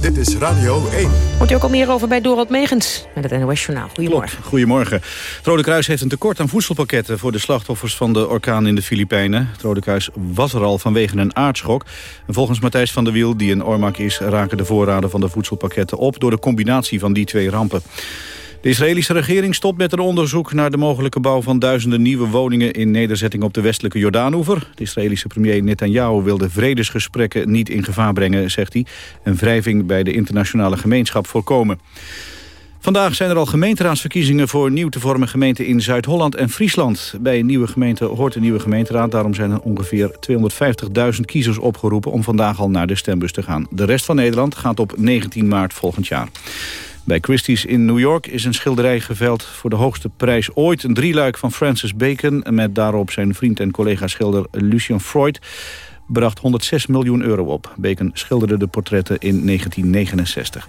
[SPEAKER 2] Dit is Radio 1.
[SPEAKER 5] Hoort u ook al meer over bij Dorot Megens met het NOS Journaal. Goedemorgen.
[SPEAKER 22] Klopt. Goedemorgen. Het Rode Kruis heeft een tekort aan voedselpakketten... voor de slachtoffers van de orkaan in de Filipijnen. Het Rode Kruis was er al vanwege een aardschok. En volgens Matthijs van der Wiel, die in Ormak is... raken de voorraden van de voedselpakketten op... door de combinatie van die twee rampen. De Israëlische regering stopt met een onderzoek naar de mogelijke bouw van duizenden nieuwe woningen in nederzettingen op de westelijke Jordaanoever. De Israëlische premier Netanyahu wil de vredesgesprekken niet in gevaar brengen, zegt hij, en wrijving bij de internationale gemeenschap voorkomen. Vandaag zijn er al gemeenteraadsverkiezingen voor nieuw te vormen gemeenten in Zuid-Holland en Friesland. Bij een nieuwe gemeente hoort een nieuwe gemeenteraad. Daarom zijn er ongeveer 250.000 kiezers opgeroepen om vandaag al naar de stembus te gaan. De rest van Nederland gaat op 19 maart volgend jaar. Bij Christie's in New York is een schilderij geveld voor de hoogste prijs ooit. Een drieluik van Francis Bacon met daarop zijn vriend en collega-schilder Lucien Freud bracht 106 miljoen euro op. Bacon schilderde de portretten in 1969.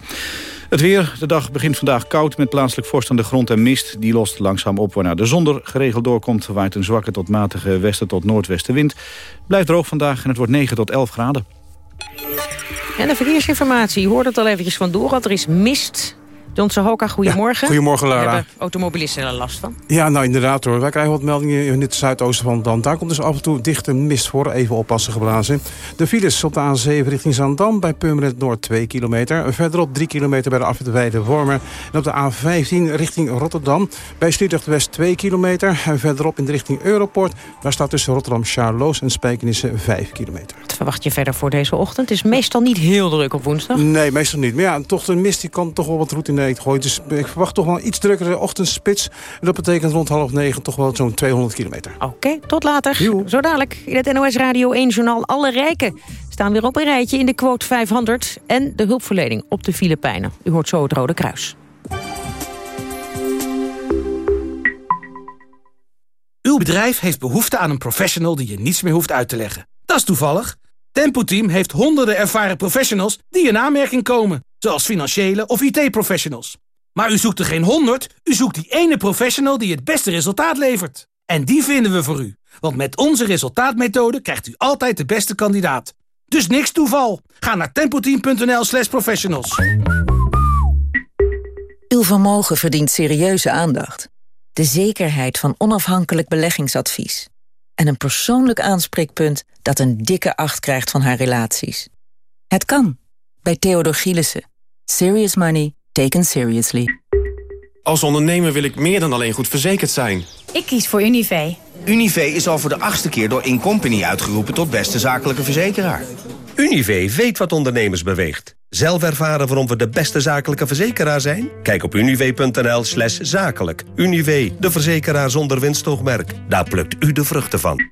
[SPEAKER 22] Het weer. De dag begint vandaag koud met plaatselijk vorst aan de grond en mist. Die lost langzaam op waarna de zon er geregeld doorkomt. Waait een zwakke tot matige westen tot noordwestenwind. Blijft droog vandaag en het wordt 9 tot 11 graden.
[SPEAKER 5] En de verkeersinformatie. Je hoort het al eventjes van door. Er is mist John Sahoka, goedemorgen.
[SPEAKER 23] Goedemorgen, Lara.
[SPEAKER 5] Daar hebben automobilisten er last van.
[SPEAKER 23] Ja, nou inderdaad hoor. Wij krijgen wat meldingen in het zuidoosten van het land. Daar komt dus af en toe dichte mist voor. Even oppassen geblazen. De files op de A7 richting Zandam bij Purmerend Noord 2 kilometer. Verderop 3 kilometer bij de afwit Weide Wormer. En op de A15 richting Rotterdam bij Sliedrecht West 2 kilometer. En verderop in de richting Europort. Daar staat tussen Rotterdam Charloes en Spijkenisse 5 kilometer.
[SPEAKER 5] Wat verwacht je verder voor deze ochtend? Het is meestal niet heel druk op woensdag.
[SPEAKER 23] Nee, meestal niet. Maar ja, toch de mist die kan toch wel wat route in gooit. Dus ik verwacht toch wel een iets drukkere ochtendspits. En dat betekent rond half negen toch wel zo'n 200 kilometer.
[SPEAKER 5] Oké, tot later. Zo dadelijk in het NOS Radio 1 journaal Alle Rijken staan weer op een rijtje in de quote 500... en de hulpverlening op de Filipijnen. U hoort zo het Rode Kruis.
[SPEAKER 24] Uw bedrijf heeft behoefte aan een professional die je niets meer hoeft uit te leggen. Dat is toevallig. Tempo Team heeft honderden ervaren professionals die in aanmerking komen zoals financiële of IT-professionals. Maar u zoekt er geen honderd, u zoekt die ene professional die het beste resultaat levert. En die vinden we voor u. Want met onze resultaatmethode krijgt u altijd de beste kandidaat. Dus niks toeval. Ga naar tempoteam.nl slash professionals.
[SPEAKER 25] Uw vermogen verdient serieuze aandacht. De zekerheid van onafhankelijk beleggingsadvies. En een persoonlijk aanspreekpunt dat een dikke acht krijgt van haar relaties. Het kan. Bij Theodor Gielissen. Serious money taken seriously.
[SPEAKER 26] Als ondernemer wil ik meer dan alleen goed verzekerd zijn.
[SPEAKER 27] Ik kies voor Univé.
[SPEAKER 28] Univé is al voor de achtste keer door Incompany uitgeroepen tot beste zakelijke verzekeraar.
[SPEAKER 29] Univé weet wat ondernemers beweegt. Zelf ervaren waarom we de beste zakelijke verzekeraar zijn? Kijk op univ.nl slash zakelijk. Univé, de verzekeraar zonder winstoogmerk. Daar plukt u de vruchten van.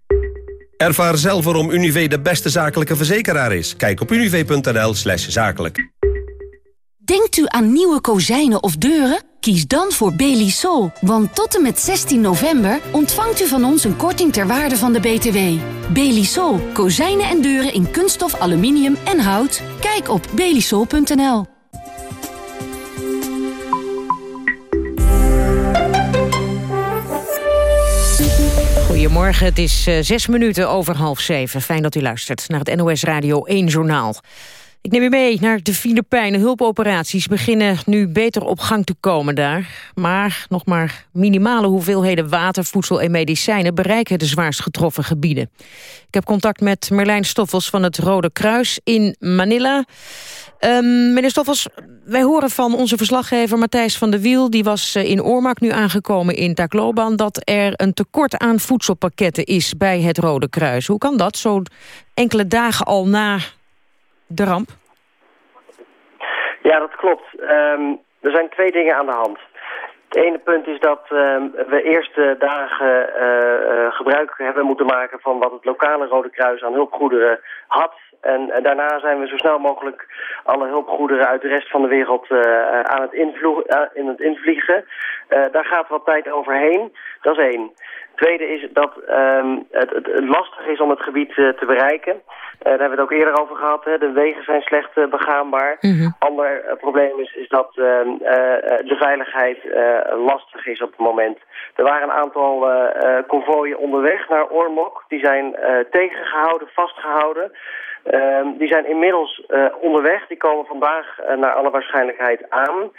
[SPEAKER 29] Ervaar zelf waarom Univé de beste zakelijke verzekeraar is. Kijk op univ.nl slash zakelijk.
[SPEAKER 30] Denkt u aan nieuwe kozijnen of deuren? Kies dan voor Belisol, want tot en met 16 november ontvangt u van ons een korting ter waarde van de BTW. Belisol, kozijnen en deuren in kunststof, aluminium en hout. Kijk op belisol.nl.
[SPEAKER 5] Goedemorgen, het is uh, zes minuten over half zeven. Fijn dat u luistert naar het NOS Radio 1 Journaal. Ik neem u mee naar de Filipijnen. Hulpoperaties beginnen nu beter op gang te komen daar. Maar nog maar minimale hoeveelheden water, voedsel en medicijnen... bereiken de zwaarst getroffen gebieden. Ik heb contact met Merlijn Stoffels van het Rode Kruis in Manila. Um, meneer Stoffels, wij horen van onze verslaggever Matthijs van der Wiel... die was eh, in Oormak nu aangekomen in Tacloban... dat er een tekort aan voedselpakketten is bij het Rode Kruis. Hoe kan dat, zo enkele dagen al na de ramp?
[SPEAKER 31] Ja, dat klopt. Um, er zijn twee dingen aan de hand. Het ene punt is dat um, we eerste dagen uh, uh, gebruik hebben moeten maken van wat het lokale Rode Kruis aan hulpgoederen had En eh, daarna zijn we zo snel mogelijk alle hulpgoederen uit de rest van de wereld aan het in het invliegen. daar gaat wat tijd overheen. Dat is één. Tweede is dat ehm, het, het, lastig is om het gebied te bereiken. daar hebben we het ook eerder over gehad. Hè. De wegen zijn slecht begaanbaar. Mm Ander probleem is, is dat ehm, de veiligheid lastig is op het moment. Er waren een aantal konvooien onderweg naar Ormok. Die zijn tegengehouden, vastgehouden. Ehm, die zijn inmiddels uh, onderweg. Die komen vandaag uh, naar alle waarschijnlijkheid aan.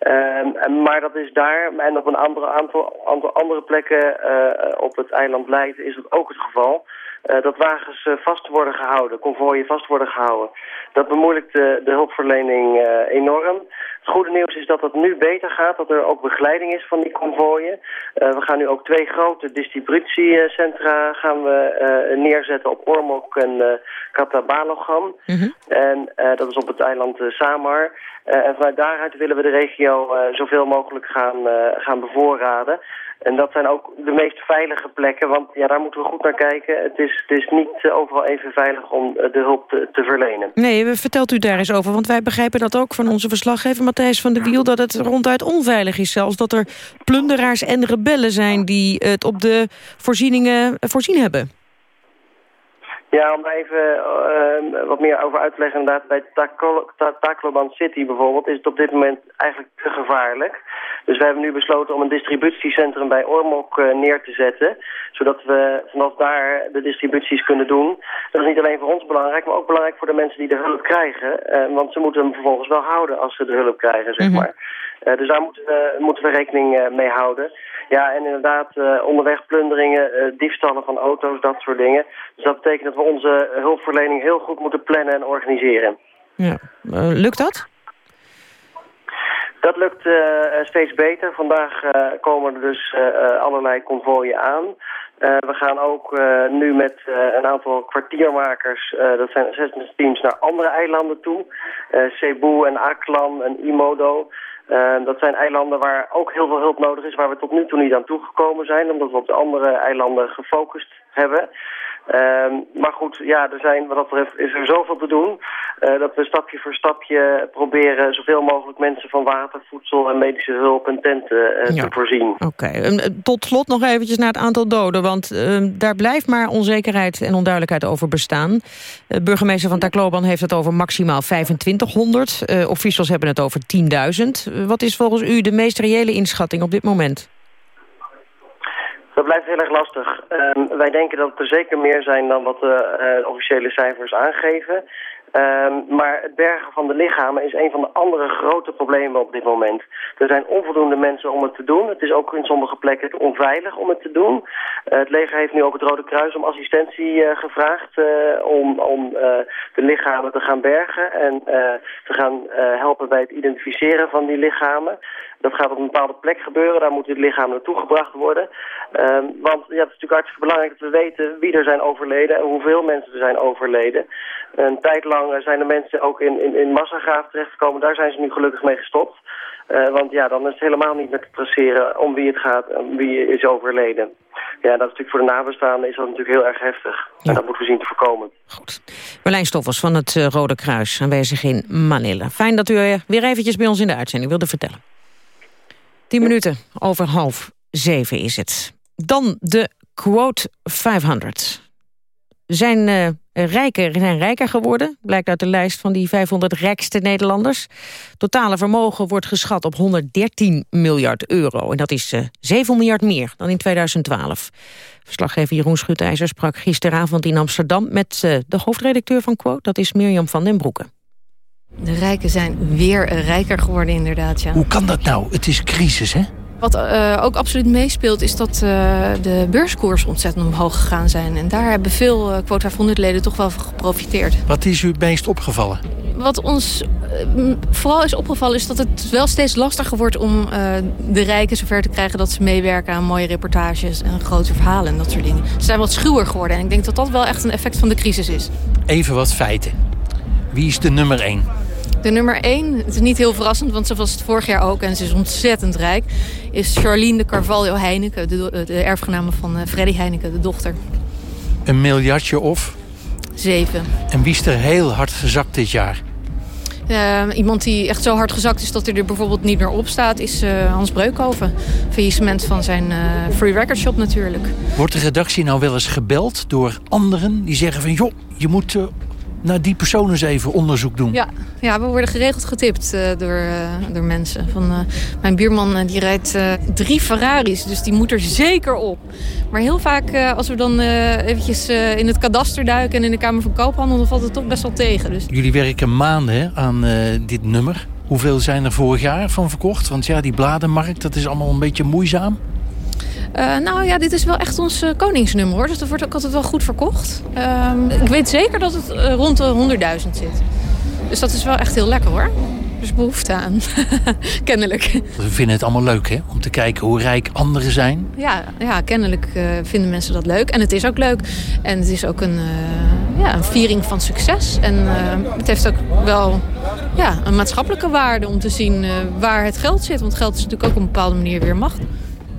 [SPEAKER 31] Um, maar dat is daar en op een andere aantal, aantal andere plekken uh, op het eiland Leiden is dat ook het geval. Uh, dat wagens uh, vast worden gehouden, konvooien vast worden gehouden. Dat bemoeilijkt de, de hulpverlening enorm. Het goede nieuws is dat het nu beter gaat, dat er ook begeleiding is van die konvooien. we gaan nu ook twee grote distributiecentra gaan we, neerzetten op Ormok en Katabalogam. Mm -hmm. En dat is op het eiland Samar. en vanuit daaruit willen we de regio zoveel mogelijk gaan, gaan bevoorraden. En dat zijn ook de meest veilige plekken, want ja, daar moeten we goed naar kijken. Het is, het is niet eh, overal even veilig om eh, de hulp te, te verlenen.
[SPEAKER 5] Nee, vertelt u daar eens over, want wij begrijpen dat ook van onze verslaggever Matthijs van der Wiel... dat het ronduit onveilig is zelfs, dat er plunderaars en rebellen zijn... die het op de voorzieningen voorzien hebben.
[SPEAKER 31] Ja, om daar even uh, wat meer over uit te leggen. Inderdaad, bij Tacloban City bijvoorbeeld is het op dit moment eigenlijk te gevaarlijk. Dus we hebben nu besloten om een distributiecentrum bij Ormok uh, neer te zetten. Zodat we vanaf daar de distributies kunnen doen. Dat is niet alleen voor ons belangrijk, maar ook belangrijk voor de mensen die de hulp krijgen. Uh, want ze moeten hem vervolgens wel houden als ze de hulp krijgen, zeg mhm. maar. Dus daar moeten we, moeten we rekening mee houden. Ja, en inderdaad uh, onderweg plunderingen, diefstallen van auto's, dat soort dingen. Dus dat betekent dat we onze hulpverlening heel goed moeten plannen en organiseren.
[SPEAKER 5] Ja. Lukt dat?
[SPEAKER 31] Dat lukt steeds beter. Vandaag komen er dus allerlei konvooien aan. we gaan ook nu met een aantal kwartiermakers, dat zijn teams naar andere eilanden toe. Cebu en Aklan en Imodo. Uh, dat zijn eilanden waar ook heel veel hulp nodig is, waar we tot nu toe niet aan toegekomen zijn, omdat we op de andere eilanden gefocust hebben. Uh, maar goed, ja, er zijn, wat dat betreft is er zoveel te doen... Uh, dat we stapje voor stapje proberen zoveel mogelijk mensen van water, voedsel en medische hulp en tenten uh, te voorzien.
[SPEAKER 5] Oké, okay. Eh, tot slot nog eventjes naar het aantal doden, want ehm, daar blijft maar onzekerheid en onduidelijkheid over bestaan. burgemeester van Tacloban heeft het over maximaal 2500. officials hebben het over 10.000. wat is volgens u de meest reële inschatting op dit moment?
[SPEAKER 31] Dat blijft heel erg lastig. Uh, wij denken dat er zeker meer zijn dan wat de uh, officiële cijfers aangeven. Um, maar het bergen van de lichamen is een van de andere grote problemen op dit moment. Er zijn onvoldoende mensen om het te doen. Het is ook in sommige plekken onveilig om het te doen. Uh, het leger heeft nu ook het Rode Kruis om assistentie uh, gevraagd om, om de lichamen te gaan bergen en te gaan helpen bij het identificeren van die lichamen. Dat gaat op een bepaalde plek gebeuren. Daar moeten de lichamen naartoe gebracht worden. Um, want ja, het is natuurlijk hartstikke belangrijk dat we weten wie er zijn overleden en hoeveel mensen er zijn overleden. Een tijd lang zijn de mensen ook in, in, in massagraaf terechtgekomen. Daar zijn ze nu gelukkig mee gestopt. Uh, want ja, dan is het helemaal niet meer te traceren om wie het gaat en wie is overleden. Ja, dat is natuurlijk voor de nabestaanden is dat natuurlijk heel erg heftig. Ja. En dat moeten we zien te voorkomen.
[SPEAKER 5] Goed. Marlijn Stoffels van het Rode Kruis, aanwezig in Manila. Fijn dat u weer eventjes bij ons in de uitzending wilde vertellen. Tien minuten over half zeven is het. Dan de quote 500. Zijn uh, rijker, zijn rijker geworden, blijkt uit de lijst van die 500 rijkste Nederlanders. Totale vermogen wordt geschat op 113 miljard euro. En dat is uh, eh, 7 miljard meer dan in 2012. Verslaggever Jeroen Schutijzer sprak gisteravond in Amsterdam... met uh, de hoofdredacteur van Quote, dat is Mirjam van den Broeke.
[SPEAKER 32] De rijken zijn weer rijker geworden inderdaad, ja.
[SPEAKER 33] Hoe kan dat nou? Het is crisis, hè?
[SPEAKER 32] Wat uh, ook absoluut meespeelt is dat uh, de beurskoers ontzettend omhoog gegaan zijn. En daar hebben veel uh, quota 100 leden toch wel van geprofiteerd.
[SPEAKER 33] Wat is u het meest opgevallen?
[SPEAKER 32] Wat ons vooral is opgevallen is dat het wel steeds lastiger wordt om de rijken zover te krijgen dat ze meewerken aan mooie reportages en grote verhalen en dat soort dingen. Ze zijn wat schuwer geworden en ik denk dat dat wel echt een effect van de crisis is.
[SPEAKER 33] Even wat feiten. Wie is de nummer 1?
[SPEAKER 32] De nummer 1, het is niet heel verrassend, want ze was het vorig jaar ook... en ze is ontzettend rijk, is Charlene de Carvalho Heineken... de, de erfgename van uh, Freddy Heineken, de dochter.
[SPEAKER 33] Een miljardje of?
[SPEAKER 32] Zeven.
[SPEAKER 33] En wie is er heel hard gezakt dit jaar?
[SPEAKER 32] Uh, iemand die echt zo hard gezakt is dat hij er bijvoorbeeld niet meer op staat... is uh, Hans Breukhoven. Faillissement van zijn uh, Free Record Shop natuurlijk.
[SPEAKER 33] Wordt de redactie nou wel eens gebeld door anderen... die zeggen van, joh, je moet naar die persoon eens even onderzoek doen?
[SPEAKER 32] Ja, ja we worden geregeld getipt uh, door, uh, door mensen. Van, uh, mijn buurman die rijdt drie Ferraris, dus die moet er zeker op. Maar heel vaak als we dan eventjes in het kadaster duiken... en in de Kamer van Koophandel, dan valt het toch best wel tegen. Dus...
[SPEAKER 33] Jullie werken maanden hè, aan dit nummer. Hoeveel zijn er vorig jaar van verkocht? Want ja, die bladenmarkt, dat is allemaal een beetje moeizaam.
[SPEAKER 32] Uh, nou ja, dit is wel echt ons uh, koningsnummer hoor. Dus dat wordt ook altijd wel goed verkocht. Uh, ik weet zeker dat het uh, rond de 100.000 zit. Dus dat is wel echt heel lekker hoor. Dus behoefte aan. kennelijk.
[SPEAKER 33] We vinden het allemaal leuk hè? Om te kijken hoe rijk anderen zijn.
[SPEAKER 32] Ja, ja kennelijk vinden mensen dat leuk. En het is ook leuk. En het is ook een, ja, een viering van succes. En het heeft ook wel ja, een maatschappelijke waarde om te zien waar het geld zit. Want geld is natuurlijk ook op een bepaalde manier weer macht.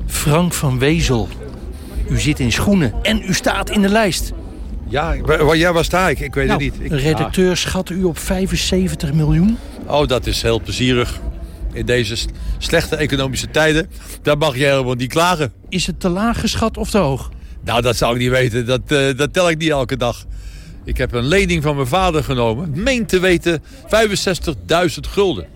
[SPEAKER 33] Frank van Wezel. U zit in schoenen en u staat in de lijst.
[SPEAKER 34] Ja, waar, ja, waar sta ik? Ik weet
[SPEAKER 33] nou,
[SPEAKER 34] het niet. Ik,
[SPEAKER 33] een redacteur ah. schat u op 75 miljoen.
[SPEAKER 34] Oh, dat is heel plezierig. In deze slechte economische tijden, daar mag je helemaal niet klagen.
[SPEAKER 33] Is het te laag geschat of te hoog?
[SPEAKER 34] Nou, dat zou ik niet weten. Dat, uh, dat tel ik niet elke dag. Ik heb een lening van mijn vader genomen. Meen te weten 65.000 gulden.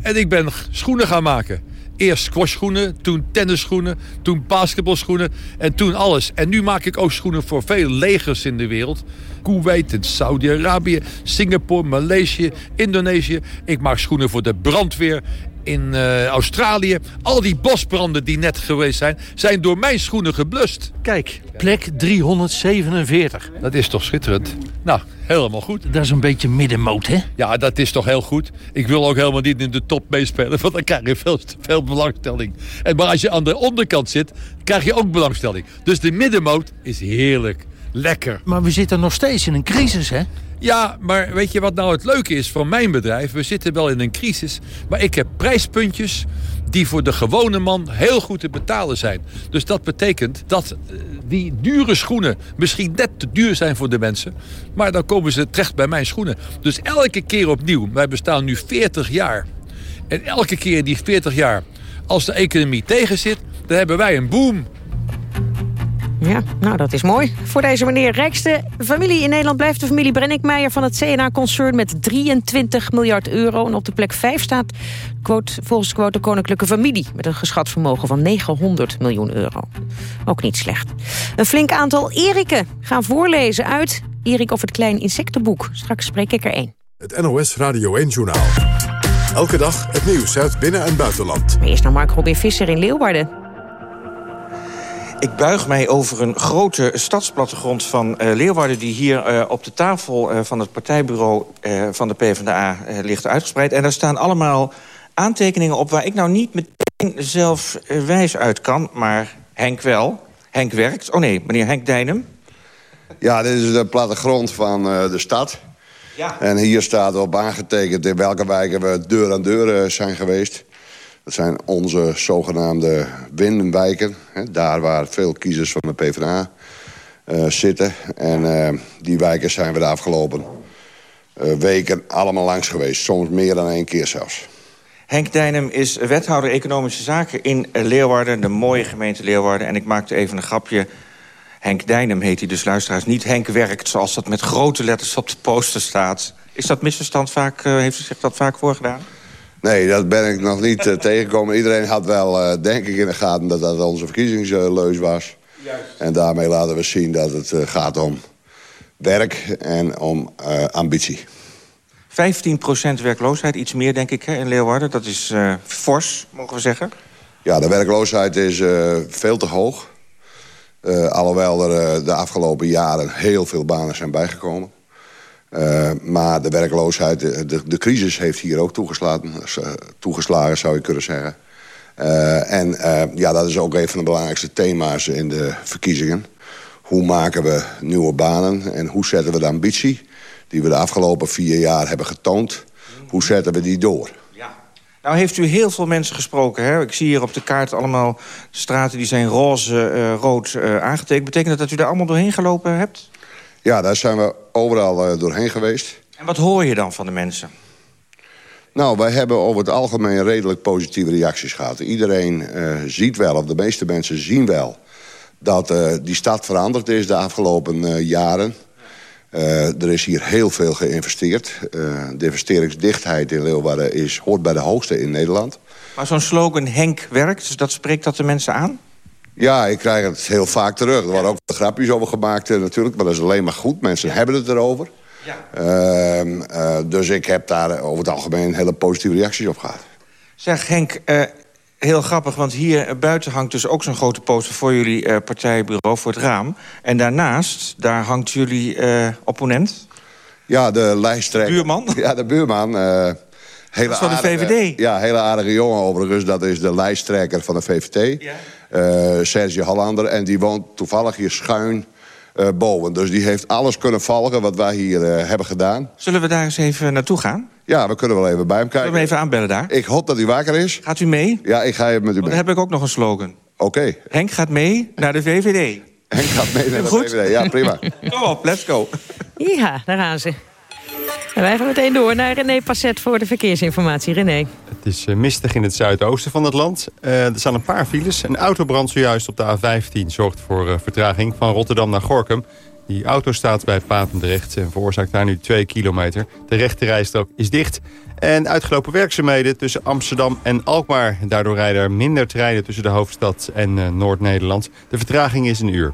[SPEAKER 34] En ik ben schoenen gaan maken. Eerst squashschoenen, toen tennisschoenen, toen basketbalschoenen en toen alles. En nu maak ik ook schoenen voor veel legers in de wereld. Kuwait Saudi-Arabië, Singapore, Maleisië, Indonesië. Ik maak schoenen voor de brandweer in uh, Australië. Al die bosbranden die net geweest zijn, zijn door mijn schoenen geblust.
[SPEAKER 33] Kijk, plek 347.
[SPEAKER 34] Dat is toch schitterend? Nou, helemaal goed.
[SPEAKER 33] Dat is een beetje middenmoot, hè?
[SPEAKER 34] Ja, dat is toch heel goed. Ik wil ook helemaal niet in de top meespelen, want dan krijg je veel veel belangstelling. En maar als je aan de onderkant zit, krijg je ook belangstelling. Dus de middenmoot is heerlijk. Lekker.
[SPEAKER 33] Maar we zitten nog steeds in een crisis, hè?
[SPEAKER 34] Ja, maar weet je wat nou het leuke is van mijn bedrijf? We zitten wel in een crisis, maar ik heb prijspuntjes die voor de gewone man heel goed te betalen zijn. Dus dat betekent dat die dure schoenen misschien net te duur zijn voor de mensen. Maar dan komen ze terecht bij mijn schoenen. Dus elke keer opnieuw, wij bestaan nu 40 jaar. En elke keer die 40 jaar, als de economie tegen zit, dan hebben wij een boom.
[SPEAKER 5] Ja, nou dat is mooi. Voor deze meneer rijkste familie in Nederland blijft de familie Brenninkmeijer van het CNA-concern met 23 miljard euro. En op de plek 5 staat quote, volgens quote de koninklijke familie met een geschat vermogen van 900 miljoen euro. Ook niet slecht. Een flink aantal Eriken gaan voorlezen uit Erik of het Klein Insectenboek. Straks spreek ik er één.
[SPEAKER 2] Het NOS Radio 1-journaal. Elke dag het nieuws uit binnen- en buitenland.
[SPEAKER 5] Maar eerst naar Mark Robin Visser in Leeuwarden.
[SPEAKER 4] Ik buig mij over een grote stadsplattegrond van uh, Leeuwarden... die hier uh, op de tafel uh, van het partijbureau van de PvdA ligt uitgespreid. En daar staan allemaal aantekeningen op... waar ik nou niet meteen zelf wijs uit kan, maar Henk wel. Henk werkt. Oh nee, meneer Henk Dijnem.
[SPEAKER 35] Ja, dit is de plattegrond van de stad. Ja. En hier staat op aangetekend in welke wijken we deur aan deur zijn geweest. Dat zijn onze zogenaamde winwijken. Hè, daar waar veel kiezers van de PvdA uh, zitten. En uh, die wijken zijn we de afgelopen uh, weken allemaal langs geweest. Soms meer dan één keer zelfs.
[SPEAKER 4] Henk Dijnem is wethouder Economische Zaken in Leeuwarden. De mooie gemeente Leeuwarden. En ik maakte even een grapje. Henk Dijnem heet hij dus, luisteraars. Niet Henk werkt, zoals dat met grote letters op de poster staat. Is dat misverstand vaak, heeft u zich dat vaak voorgedaan?
[SPEAKER 35] Nee, dat ben ik nog niet uh, tegengekomen. Iedereen had wel, uh, denk ik, in de gaten dat dat onze verkiezingsleus was. Juist. En daarmee laten we zien dat het uh, gaat om werk en om ambitie.
[SPEAKER 4] 15% werkloosheid, iets meer denk ik hè, in Leeuwarden. Dat is fors, mogen we zeggen.
[SPEAKER 35] Ja, de werkloosheid is veel te hoog. alhoewel er de afgelopen jaren heel veel banen zijn bijgekomen. Uh, maar de werkloosheid, de, de, crisis heeft hier ook toegeslagen, uh, toegeslagen zou je kunnen zeggen. Uh, en ja, dat is ook een van de belangrijkste thema's in de verkiezingen. Hoe maken we nieuwe banen en hoe zetten we de ambitie... die we de afgelopen vier jaar hebben getoond, hoe zetten we die door?
[SPEAKER 4] Nou heeft u heel veel mensen gesproken. Hè? Ik zie hier op de kaart allemaal straten die zijn roze, rood aangetekend. Betekent dat dat u daar allemaal doorheen gelopen hebt?
[SPEAKER 35] Ja, daar zijn we overal uh, doorheen geweest.
[SPEAKER 4] En wat hoor je dan van de mensen?
[SPEAKER 35] Nou, wij hebben over het algemeen redelijk positieve reacties gehad. Iedereen uh, ziet wel, of de meeste mensen zien wel... dat uh, die stad veranderd is de afgelopen jaren. er is hier heel veel geïnvesteerd. de investeringsdichtheid in Leeuwarden is, hoort bij de hoogste in Nederland.
[SPEAKER 4] Maar zo'n slogan Henk werkt, dus dat spreekt dat de mensen aan?
[SPEAKER 35] Ja, ik krijg het heel vaak terug. Er waren ook grapjes over gemaakt uh, natuurlijk, maar dat is alleen maar goed. Mensen hebben het erover. Ja. Uh, uh, dus ik heb daar over het algemeen hele positieve reacties op gehad.
[SPEAKER 4] Zeg Henk, eh, heel grappig, want hier buiten hangt dus ook zo'n grote poster... voor jullie partijbureau, voor het raam. En daarnaast, daar hangt jullie opponent?
[SPEAKER 35] Ja, de lijsttrekker.
[SPEAKER 4] Buurman?
[SPEAKER 35] Ja, de buurman.
[SPEAKER 4] Hele van de VVD?
[SPEAKER 35] Ja, hele aardige jongen overigens. Dat is de lijsttrekker van de VVD. Ja. Uh, Sergio Hollander. En die woont toevallig hier schuin uh, boven. Dus die heeft alles kunnen volgen wat wij hier uh, hebben gedaan.
[SPEAKER 4] Zullen we daar eens even naartoe gaan?
[SPEAKER 35] Ja, we kunnen wel even bij hem kijken.
[SPEAKER 4] Zullen we even aanbellen daar?
[SPEAKER 35] Ik hoop dat hij wakker is.
[SPEAKER 4] Gaat u mee?
[SPEAKER 35] Ja, ik ga even met u mee.
[SPEAKER 4] Dan heb ik ook nog een slogan.
[SPEAKER 35] Oké. Okay.
[SPEAKER 4] Henk gaat mee naar de VVD.
[SPEAKER 35] Henk gaat mee naar de
[SPEAKER 4] Goed?
[SPEAKER 35] VVD, ja prima.
[SPEAKER 4] Kom op, let's go.
[SPEAKER 5] Ja, daar gaan ze. En wij gaan meteen door naar René Passet voor de verkeersinformatie. René.
[SPEAKER 36] Het is uh, mistig in het zuidoosten van het land. Uh, er staan een paar files. Een autobrand zojuist op de A15 zorgt voor uh, vertraging van Rotterdam naar Gorkum. Die auto staat bij Papendrecht en veroorzaakt daar nu 2 kilometer. De rechte rijstrook is dicht. En uitgelopen werkzaamheden tussen Amsterdam en Alkmaar. Daardoor rijden er minder treinen tussen de hoofdstad en Noord-Nederland. De vertraging is een uur.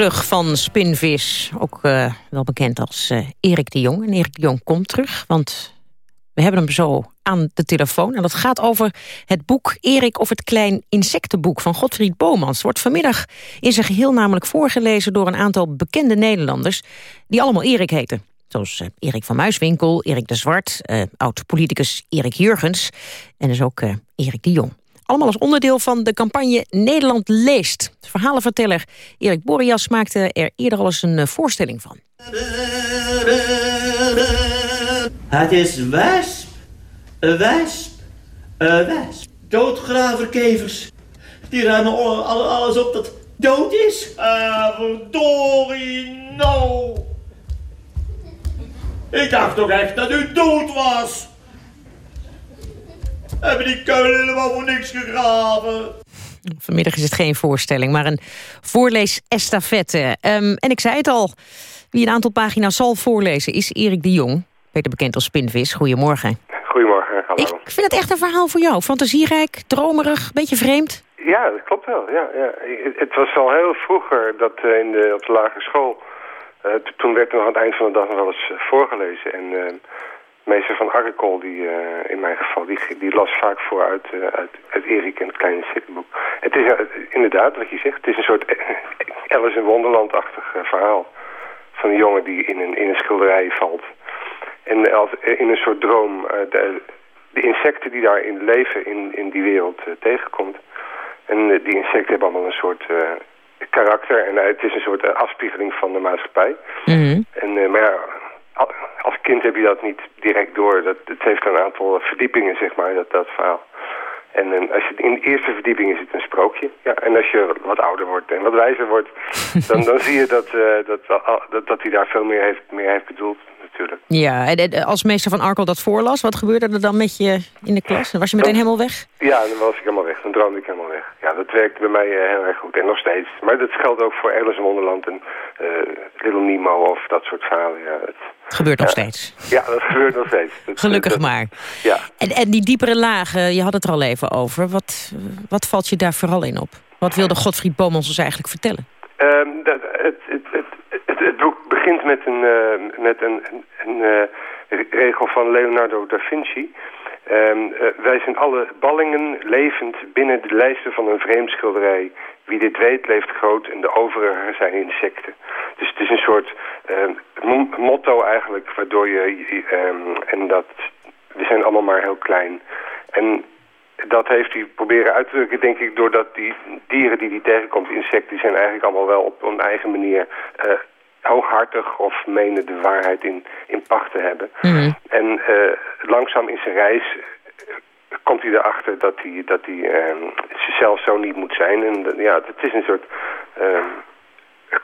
[SPEAKER 5] Terug van Spinvis. Ook uh, wel bekend als uh, Erik de Jong. En Erik de Jong komt terug, want We hebben hem zo aan de telefoon. En dat gaat over het boek Erik of het Klein Insectenboek van Godfried Bomans. Wordt vanmiddag in zijn geheel namelijk voorgelezen door een aantal bekende Nederlanders... die allemaal Erik heten. Zoals uh, Erik van Muiswinkel, Erik de Zwart, oud-politicus Erik Jurgens... en dus ook uh, Erik de Jong. Allemaal als onderdeel van de campagne Nederland leest. Verhalenverteller Erik Borias maakte er eerder al eens een voorstelling van.
[SPEAKER 37] Het is wesp, wesp, wesp. Doodgraverkevers. Die ruimen alles op dat dood is. Verdorie, no. Ik dacht toch echt dat u dood was. Hebben die keulen helemaal voor niks gegraven.
[SPEAKER 5] Vanmiddag is het geen voorstelling, maar een voorlees-estafette. Um, en ik zei het al, wie een aantal pagina's zal voorlezen is Erik de Jong. Beter bekend als Spinvis. Goedemorgen.
[SPEAKER 38] Goedemorgen, hallo.
[SPEAKER 5] Ik vind het echt een verhaal voor jou. Fantasierijk, dromerig, beetje vreemd.
[SPEAKER 38] Ja, dat klopt wel. Ja, ja. Het was al heel vroeger dat uh, in de, op de lagere school... Uh, toen werd er nog aan het eind van de dag nog wel eens voorgelezen. En uh, meester van Arkel, die, in mijn geval, die, die las vaak voor uit, uit, uit Erik en het kleine zittenboek. Het is inderdaad, wat je zegt, het is een soort Alice in Wonderland-achtig verhaal. Van een jongen die in een, in een schilderij valt... En als, in een soort droom de, de, insecten die daarin leven in, in die wereld tegenkomt. En die insecten hebben allemaal een soort karakter. En het is een soort afspiegeling van de maatschappij.
[SPEAKER 5] Mm -hmm.
[SPEAKER 38] en, maar ja, als kind heb je dat niet direct door. Dat, het heeft een aantal verdiepingen, zeg maar, dat, dat verhaal. En als je, in de eerste verdieping is het een sprookje. Ja, en als je wat ouder wordt en wat wijzer wordt, dan, dan zie je dat, uh, dat, dat, dat hij daar veel meer heeft, meer heeft bedoeld. Natuurlijk.
[SPEAKER 5] Ja, en als meester van Arkel dat voorlas, wat gebeurde er dan met je in de klas? Was je meteen helemaal weg?
[SPEAKER 38] Ja, dan was ik helemaal weg. Dan droomde ik helemaal weg. Ja, dat werkte bij mij uh, heel erg goed. En nog steeds. Maar dat geldt ook voor Alice in Wonderland en uh, Little Nemo of dat soort verhalen. Ja, het,
[SPEAKER 5] het gebeurt nog steeds.
[SPEAKER 38] Ja, dat gebeurt nog steeds. Dat,
[SPEAKER 5] Gelukkig dat, maar.
[SPEAKER 38] Ja.
[SPEAKER 5] En, en die diepere lagen, je had het er al even over. Wat, wat valt je daar vooral in op? Wat wilde Godfried Bomans ons eigenlijk vertellen?
[SPEAKER 38] Um, dat, het, het, begint met een, uh, met een, een, uh, regel van Leonardo da Vinci. Um, uh, wij zijn alle ballingen levend binnen de lijsten van een vreemd schilderij. Wie dit weet leeft groot en de overigen zijn insecten. Dus het is een soort motto eigenlijk waardoor je... Um, en dat we zijn allemaal maar heel klein. En dat heeft hij proberen uit te drukken, denk ik, doordat die dieren die hij tegenkomt, insecten, zijn eigenlijk allemaal wel op een eigen manier hooghartig of menen de waarheid in, in pacht te hebben.
[SPEAKER 5] Mm -hmm.
[SPEAKER 38] En uh, langzaam in zijn reis komt hij erachter dat hij, dat hij um, zichzelf zo niet moet zijn. En uh, ja, het is een soort um,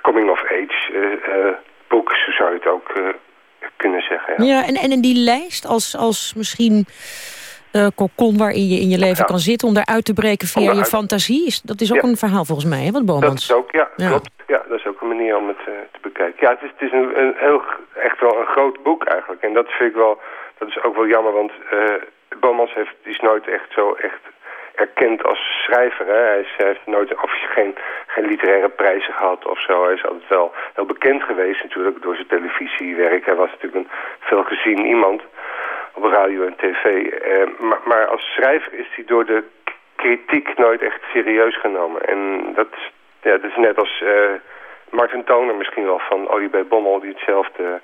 [SPEAKER 38] coming of age uh, boek, zo zou je het ook kunnen zeggen.
[SPEAKER 5] Ja, ja en, en in die lijst als, als misschien uh, kokon waarin je in je leven ja. kan zitten... om daaruit te breken via je fantasie. Is, dat is ook ja. een verhaal volgens mij, hè, wat Bomans?
[SPEAKER 38] Dat is ook, ja, ja. klopt. Ja, dat is ook een manier om het uh, te bekijken. Ja, het is, het is een, een, heel, echt wel een groot boek eigenlijk. En dat vind ik wel, dat is ook wel jammer, want uh, Bomans heeft, is nooit echt zo echt erkend als schrijver. Hè? Hij, is, hij heeft nooit of geen, geen literaire prijzen gehad of zo. Hij is altijd wel heel bekend geweest natuurlijk door zijn televisiewerk. Hij was natuurlijk een veel gezien iemand op radio en tv. Uh, maar, maar, als schrijver is hij door de kritiek nooit echt serieus genomen. En dat is, ja, dat is net als uh, Martin Toner misschien wel van Olivier Bommel... die hetzelfde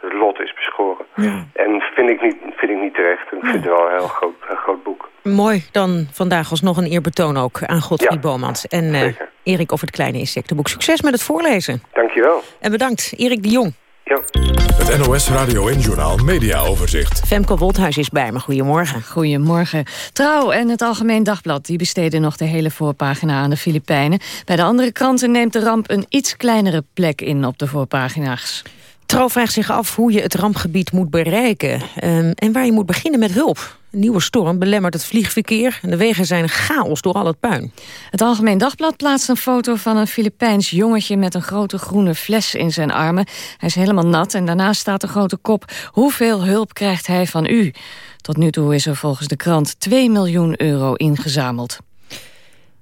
[SPEAKER 38] lot is beschoren.
[SPEAKER 5] Ja.
[SPEAKER 38] En vind ik niet, vind ik niet terecht. Ik vind het wel een heel groot, een groot boek.
[SPEAKER 5] Mooi, dan vandaag alsnog een eerbetoon ook aan Godfried ja, Bomans. En uh, Erik over het kleine insectenboek. Succes met het voorlezen.
[SPEAKER 38] Dankjewel.
[SPEAKER 5] En bedankt, Erik de Jong.
[SPEAKER 38] Ja.
[SPEAKER 2] Het NOS Radio en Journaal Media Overzicht.
[SPEAKER 5] Femke Wolthuis is bij me. Goedemorgen.
[SPEAKER 39] Goedemorgen. Trouw en het Algemeen Dagblad die besteden nog de hele voorpagina aan de Filipijnen. Bij de andere kranten neemt de ramp een iets kleinere plek in op de voorpagina's.
[SPEAKER 5] Trouw vraagt zich af hoe je het rampgebied moet bereiken. Um, en waar je moet beginnen met hulp. Een nieuwe storm belemmert het vliegverkeer... en de wegen zijn chaos door al het puin.
[SPEAKER 39] Het Algemeen Dagblad plaatst een foto van een Filipijns jongetje... met een grote groene fles in zijn armen. Hij is helemaal nat en daarnaast staat een grote kop... hoeveel hulp krijgt hij van u? Tot nu toe is er volgens de krant 2 miljoen euro ingezameld.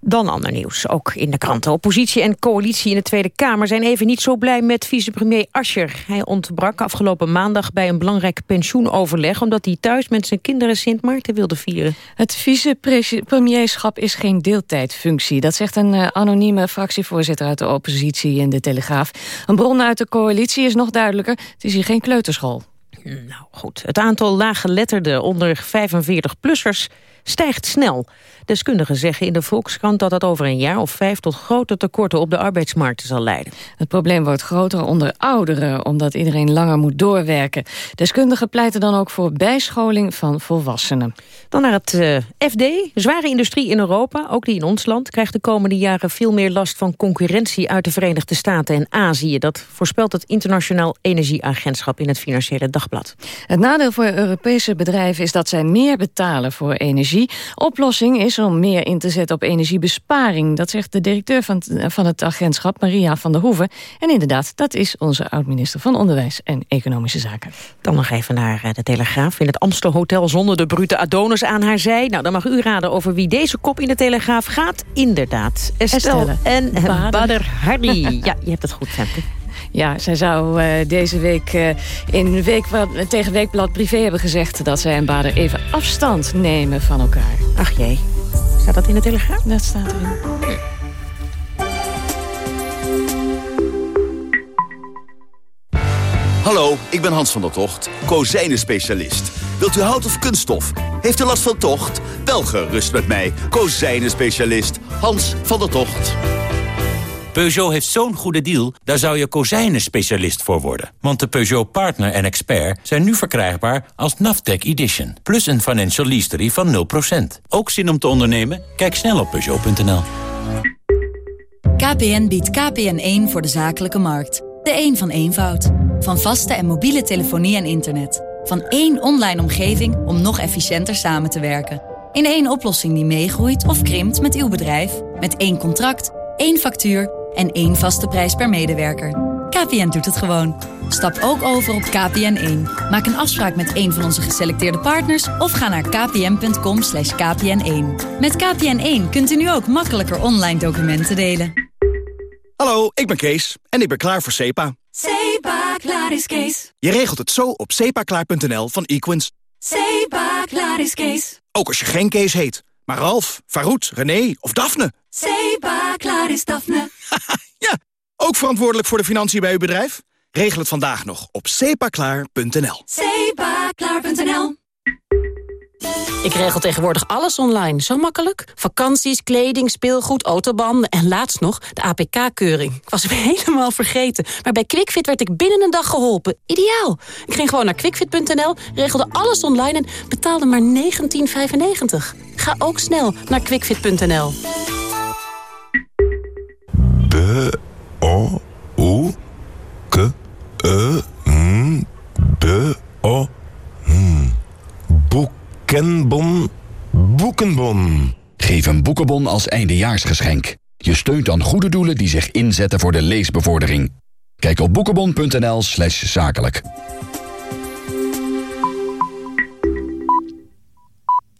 [SPEAKER 5] Dan ander nieuws, ook in de kranten. Oppositie en coalitie in de Tweede Kamer zijn even niet zo blij met vicepremier Ascher. Hij ontbrak afgelopen maandag bij een belangrijk pensioenoverleg... omdat hij thuis met zijn kinderen Sint Maarten wilde vieren.
[SPEAKER 1] Het vicepremierschap is geen deeltijdfunctie. Dat zegt een uh, anonieme fractievoorzitter uit de oppositie in de Telegraaf. Een bron uit de coalitie is nog duidelijker. Het is hier geen kleuterschool.
[SPEAKER 5] Nou goed, het aantal laaggeletterden onder 45-plussers stijgt snel. Deskundigen zeggen in de Volkskrant dat dat over een jaar of vijf... tot grote tekorten op de arbeidsmarkt zal leiden.
[SPEAKER 1] Het probleem wordt groter onder ouderen... omdat iedereen langer moet doorwerken. Deskundigen pleiten dan ook voor bijscholing van volwassenen.
[SPEAKER 5] Dan naar het uh, FD. Zware industrie in Europa, ook die in ons land... krijgt de komende jaren veel meer last van concurrentie... uit de Verenigde Staten en Azië. Dat voorspelt het Internationaal Energieagentschap... in het Financiële Dagblad.
[SPEAKER 1] Het nadeel voor Europese bedrijven is dat zij meer betalen voor energie. Oplossing is om meer in te zetten op energiebesparing. Dat zegt de directeur van, van het agentschap, Maria van der Hoeven. En inderdaad, dat is onze oud-minister van Onderwijs en Economische Zaken.
[SPEAKER 5] Dan nog even naar eh, de Telegraaf. In het Amstel Hotel zonder de brute Adonis aan haar zij. Nou, dan mag u raden over wie deze kop in de Telegraaf gaat. Inderdaad, Estelle, en Bader, Harry. ja, je hebt het goed, Femke.
[SPEAKER 1] Ja, zij zou uh, deze week uh, in week, tegen Weekblad Privé hebben gezegd... dat zij en Bader even afstand nemen van elkaar.
[SPEAKER 5] Ach jee. Staat dat in de Telegraaf?
[SPEAKER 1] Dat staat erin.
[SPEAKER 25] Hallo, ik ben Hans van der Tocht, kozijnen-specialist. Wilt u hout of kunststof? Heeft u last van tocht? Wel gerust met mij, kozijnen-specialist Hans van der Tocht.
[SPEAKER 40] Peugeot heeft zo'n goede deal, daar zou je kozijnen-specialist voor worden. Want de Peugeot Partner en Expert zijn nu verkrijgbaar als Naftec Edition. Plus een financial lease van 0%. Ook zin om te ondernemen? Kijk snel op Peugeot.nl.
[SPEAKER 41] KPN biedt KPN1 voor de zakelijke markt. De een van eenvoud. Van vaste en mobiele telefonie en internet. Van één online omgeving om nog efficiënter samen te werken. In één oplossing die meegroeit of krimpt met uw bedrijf. Met één contract, één factuur en één vaste prijs per medewerker. KPN doet het gewoon. Stap ook over op KPN1. Maak een afspraak met een van onze geselecteerde partners... of ga naar kpn.com kpn1. Met KPN1 kunt u nu ook makkelijker online documenten delen.
[SPEAKER 24] Hallo, ik ben Kees en ik ben klaar voor SEPA.
[SPEAKER 42] SEPA, klaar is Kees.
[SPEAKER 24] Je regelt het zo op sepaklaar.nl van Equins.
[SPEAKER 42] SEPA, klaar is Kees.
[SPEAKER 24] Ook als je geen Kees heet, maar Ralf, Farouk, René of Daphne.
[SPEAKER 42] Seba, klaar is Daphne.
[SPEAKER 24] ja, ook verantwoordelijk voor de financiën bij uw bedrijf? Regel het vandaag nog op sepaklaar.nl.
[SPEAKER 42] Sepaklaar.nl
[SPEAKER 3] Ik regel tegenwoordig alles online. Zo makkelijk. Vakanties, kleding, speelgoed, autobanden en laatst nog de APK-keuring. Ik was hem helemaal vergeten. Maar bij QuickFit werd ik binnen een dag geholpen. Ideaal. Ik ging gewoon naar quickfit.nl, regelde alles online en betaalde maar 19,95. Ga ook snel naar quickfit.nl.
[SPEAKER 2] B O U K E N B O N Boekenbon Boekenbon.
[SPEAKER 43] Geef een boekenbon als eindejaarsgeschenk. Je steunt dan goede doelen die zich inzetten voor de leesbevordering. Kijk op boekenbon.nl slash zakelijk.